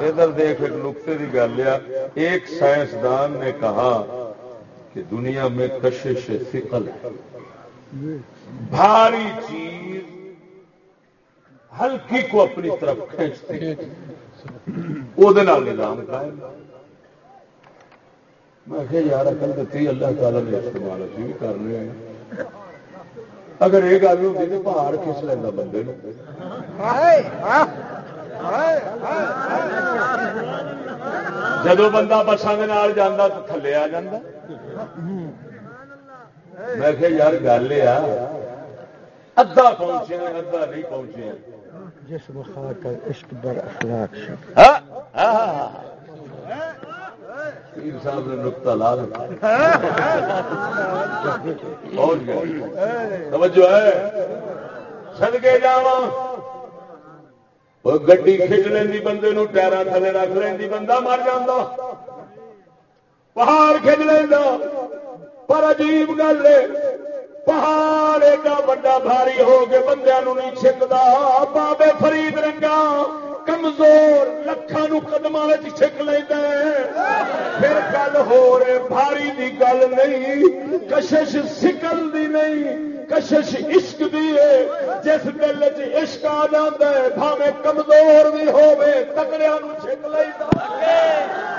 ادھر دیکھ ایک نقطے کی گل ہے۔ ایک سائنسدان نے کہا کہ دنیا میں کشش فکل بھاری چیز ہلکی کو اپنی طرف کھینچتے وہ نظام قائم میں کہ یار اکل دیتی اللہ تعالی نے استعمال ابھی بھی کر رہے ہیں اگر یہ گل ہوتی تو پہاڑ کس لینا بندے جدو بندہ بسان جانا تو تھلے آ جا میں کہ یار گل ہے ادھا پہنچے ادھا نہیں پہنچے جس بخار کا عشق بر اخلاق پیر صاحب نے نقطہ لا توجہ ہے۔ سدکے جا گی کھچ لینی بندے ٹائر تھلے رکھ لینی بندہ مر جا پہاڑ کھچ لینا پر عجیب گل ہے، پہاڑ ایڈا وا بھاری ہو کے بندے نہیں چھکتا بابے فرید رنگا کمزور لکھان قدم چھک لینا پھر گل ہو رہے، بھاری دی گل نہیں، کشش سکل دی نہیں، کشش عشق دی ہے۔ جس دل عشق آ جا ہے بھاوے کمزور بھی ہوے تکڑیا چھک لینا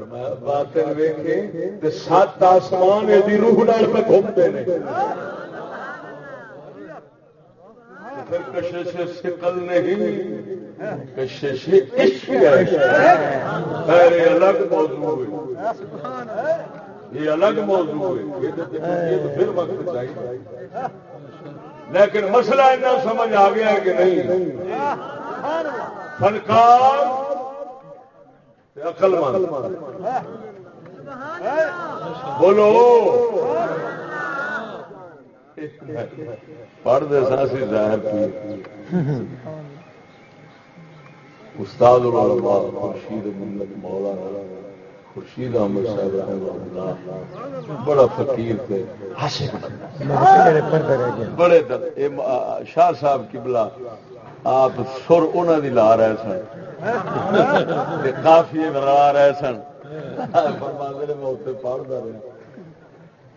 باطن ویکھے سات آسمان یہ روح ڈال پہ گھومتے ہیں۔ پھر کشش سکل نہیں، کشش عشق ہے۔ الگ موضوع ہے۔ یہ الگ موضوع ہے۔ یہ تو پھر وقت چاہیے۔ لیکن مسئلہ اتنا سمجھ آ گیا کہ نہیں۔ فنکار عقل مند۔ بولو۔ پڑھ دے ساسی ظاہر کی۔ استاد العلماء خورشید ملت مولانا خورشید احمد صاحب رحمہ اللہ۔ بڑا فقیر تھے۔ بڑے شاہ صاحب کی بلا آپ سر انہوں دی لا رہے سن۔ کافی لا رہے سن پڑھتا رہا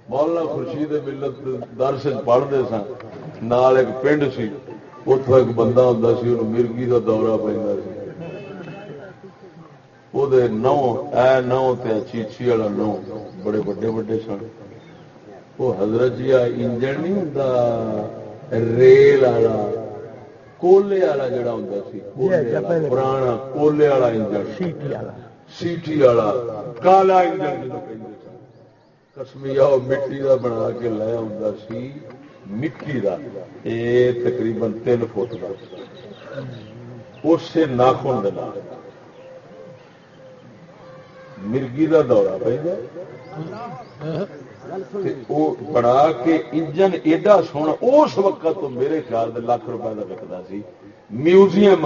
مولانا خورشید ملت درس پڑھتے سن نال ایک پنڈ سی اتو ایک بندہ ہوں سی وہ مرگی کا دورہ پہ وہ نو اے نو تے چیچی والا نو بڑے بڑے بڑے سن وہ حضرت جی انجن نہیں ہوں ریل والا کولے والا جڑا ہوں پرانا کولے والا انجن سیٹی والا کالا انجن کسمیا مٹی کا بنا کے لیا ہوں سی مٹی کا یہ تقریباً تین فٹ کا اس ناخن مرگی کا دورہ پہ بنا کے انجن ایڈا سونا اس وقت تو میرے خیال سے لاکھ روپئے کا بکتا سی میوزیم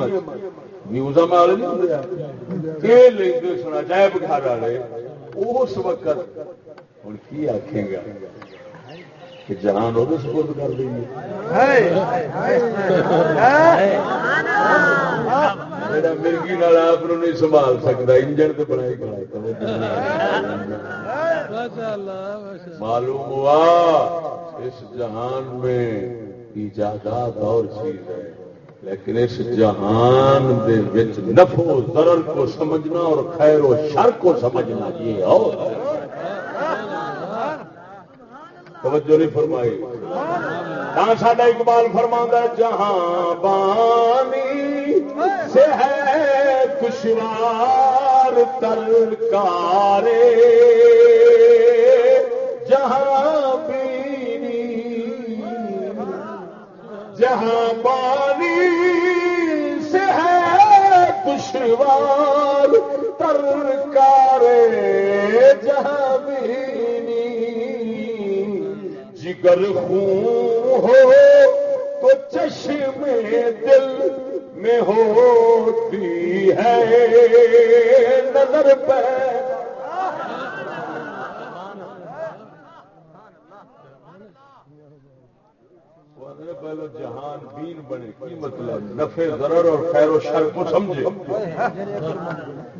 میوزیم والے نہیں یہ لے سنا جائب گھر والے اس وقت ہوں کی آخے گا کہ جہان وہ سپورٹ کر دیں گے میرا مرگی آپ نہیں سنبھال سکتا انجن تو بنائی معلوم ہوا اس جہان میں ایجادات اور چیز ہے، لیکن اس جہان دے وچ نفو ضرر کو سمجھنا اور خیر و شر کو سمجھنا، یہ اور توجہ نہیں فرمائی۔ ہاں ساڈا اقبال فرما جہاں بانی سے ہے کشوار تلکارے۔ جہاں بینی، جہاں بانی سے ہے کشوار تلکارے جہاں بینی۔ جگر خون ہو تو چشم دل میں ہوتی ہے، نظر پہ پہلو دین بنے کی مطلب؟ نفے ضرر اور خیر و شر کو سمجھے۔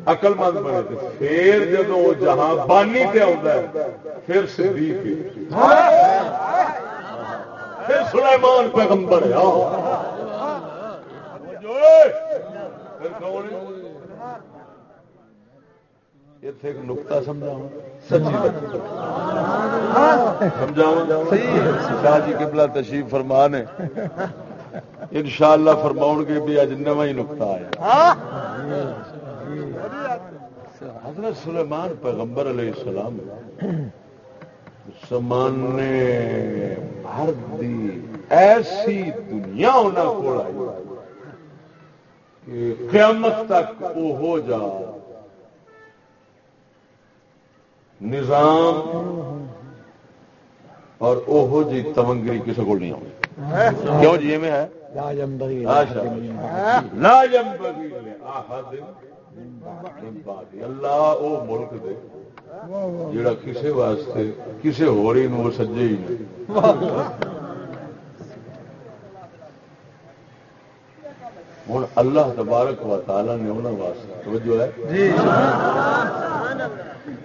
عقل مند بنے پھر جب وہ جہاں بانی پہ آتا ہے، پھر صدیق پھر سلیمان پیغمبر ہے اتنے ایک نقتا سمجھاؤں۔ سچی سمجھاؤں۔ شاہ جی قبلہ تشریف فرما نے۔ ان شاء اللہ فرماؤ گے بھی اج نو ہی نقتا آیا۔ حضرت سلیمان پیغمبر علیہ السلام سمانے بھر دی ایسی دنیا انہوں کو آئی کہ قیامت تک وہ ہو جا۔ نظام اور اوہو جی تمنگری کسی کو نہیں آؤں۔ کیوں جی میں ہے؟ اللہ او ملک دے جڑا کسے واسطے کسے ہوری نو سجے ہی ہوں اللہ تبارک و تعالی نے انہوں واسطے توجہ ہے؟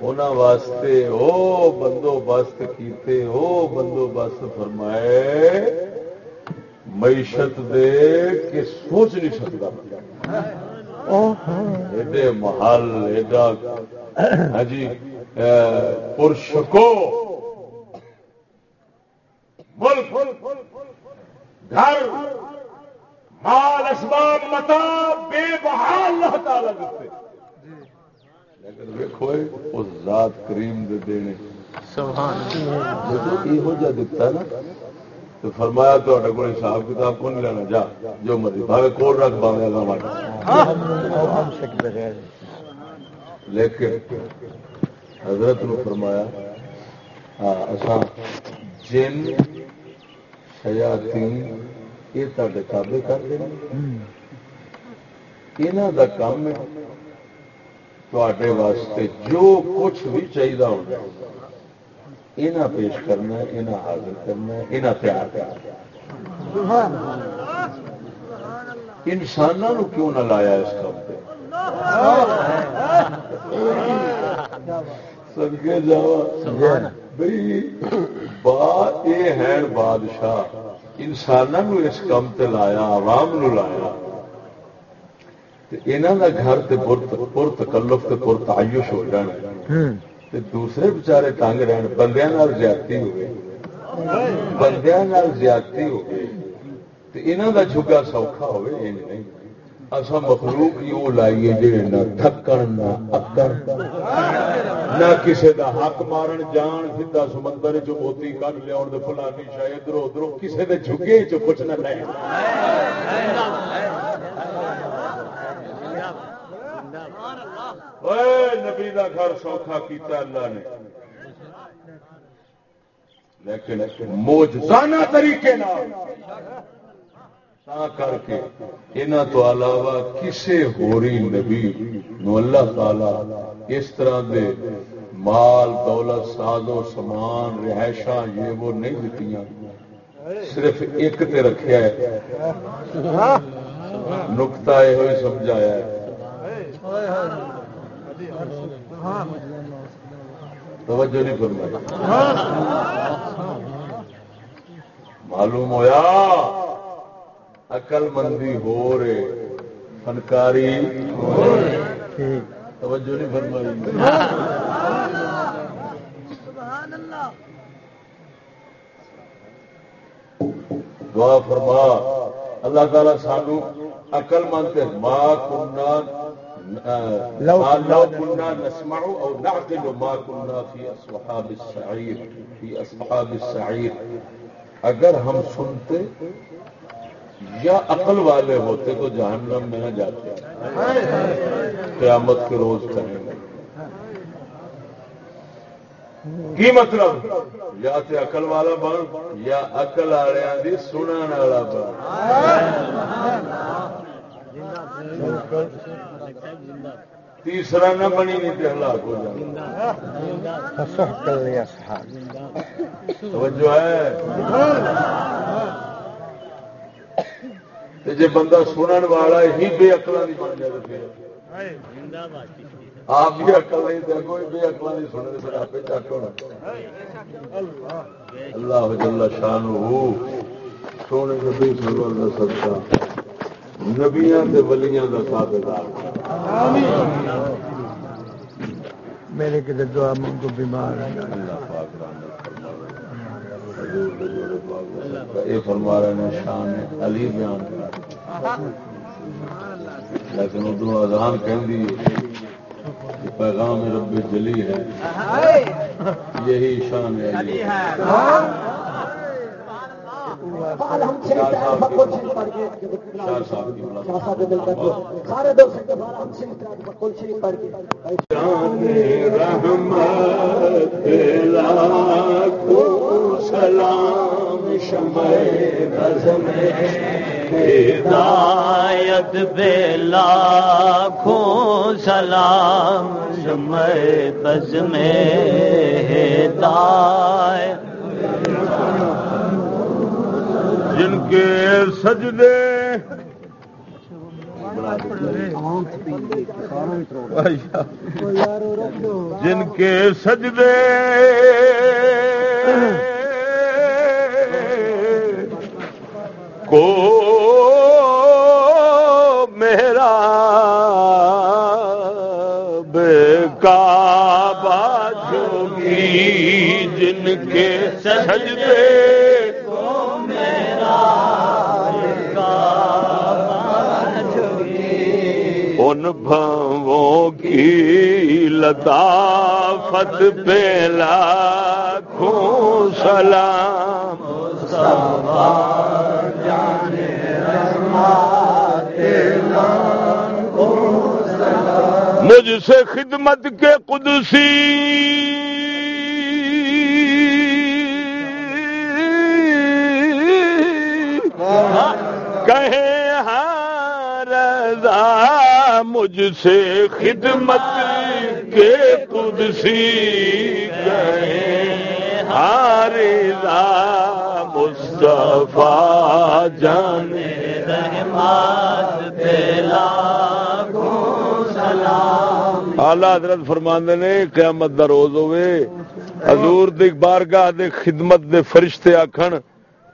انہوں واسطے او بندوبست کیتے او بندوبست فرمائے۔ معیشت دے کہ سوچ نہیں سکتا۔ ایڈے محل ایڈا ہاں جی پرشکو۔ ملک گھر مال اسباب متا بے بحال اللہ تعالی دیتے لیکن ویکھو اس ذات کریم دے دینے۔ جدو یہ جا دیتا نا تو فرمایا تو حساب کتاب کون لینا؟ جا، جو مرضی۔ بھاوے کول رکھ پاوے اگا مٹ لیکن حضرت نے فرمایا ہاں اساں جن، شیاطین یہ تے تابے کر دیں یہاں کا کام ہے تے واسطے جو کچھ بھی چاہیے ہونا یہاں پیش کرنا یہاں حاضر کرنا یہاں تیار کرنا انسانوں کیوں نہ لایا اس کام پہ؟ جا بھائی با یہ ہے بادشاہ انسانوں اس کام تے لایا عوام نو لایا۔ یہاں کا گھر تے پر تکلف تے پر تعیش ہو جانا۔ تے دوسرے بچارے تنگ رہن بندیاں زیادتی ہوئے بندیاں زیادتی ہوئے تے انہاں دا جھگا سوکھا ہوئے یہ نہیں اصا مخلوق ہی وہ لائیے جی نہ تھکن نہ اکڑ نہ کسی دا حق مارن جان سیدا سمندر چ موتی کھ لیا فلانی شاید ادھر ادھر کسی دے جھگے چ کچھ نہ لے نبی دا گھر سوکھا کیتا اللہ نے لیکن موجزانہ طریقے نال کر کے انہاں تو علاوہ کسے ہوری نبی نو اللہ تعالی اس طرح دے مال دولت ساز و سامان رہائشاں یہ وہ نہیں دیتیاں صرف ایک تے رکھیا ہے نقطہ یہ سمجھایا ہے توجہ نہیں فرمائی۔ معلوم ہویا؟ عقل مندی ہو رہے، فنکاری توجہ نہیں فرمائی۔ دعا فرما۔ اللہ تعالی سانو عقل مند ماں کنہ لو كنا نسمع او نعقل ما كنا في اصحاب السعير في اصحاب السعير. اگر ہم سنتے یا عقل والے ہوتے تو جہنم میں نہ جاتے قیامت کے روز کریں گے۔ کی مطلب؟ یا تے عقل والا بن یا عقل والے سنن والا بن۔ تیسرا نہ بنی نہیں تے ہلاک ہو جانا۔ فسحقا توجہ ہے؟ تے جے بندہ سنن والا ہی بے عقلاں دی بن جائے پھر۔ آپ بھی عقل نہیں دے کوئی بے عقلاں دی سنن پھر آپ چک ہونا۔ اللہ جل شانہ سونے نبی صلی اللہ علیہ وسلم۔ نبیاں تے ولیاں دا تابعدار میرے کے دعا منگو بیمار ہے اللہ پاک رحمت فرما رہے ہیں شان علی بیان۔ لیکن ادھر اذان کہندی کہ پیغام رب جلی ہے۔ یہی شان ہے۔ شریف پڑھ کے شاہ صاحب کر سارے ہم شریف پڑھ کے۔ رحمت لاکھوں سلام شمع بز میں ہدایت بے لاکھوں سلام شمع بز میں ہدایت جن کے سجدے جن کے سجدے کو میرا بے جن کے سجدے ان بھووں کی لطافت پہ لاکھوں سلام۔ مجھ سے خدمت کے قدسی۔ کہے ہاں رضا۔ مجھ سے خدمت کے قدسی کہے ہاں رضا مصطفیٰ جانے آلہ حضرت فرماندے نے قیامت دا روز ہوئے۔ حضور دی بارگاہ دے خدمت دے فرشتے آکھن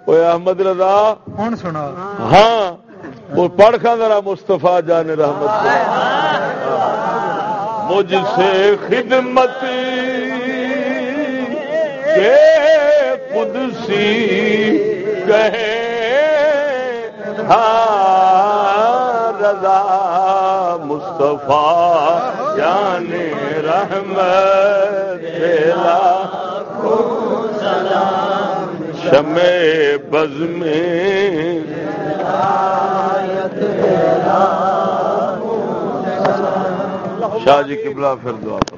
اوے احمد رضا؟ کون سنا۔ ہاں۔ وہ پڑھ کھا ذرا مصطفیٰ جان رحمت مجھ سے خدمت کے قدسی کہے ہاں رضا مصطفیٰ جان رحمت تیرا شمع بز میں شاہ جی قبلہ پھر دعا پر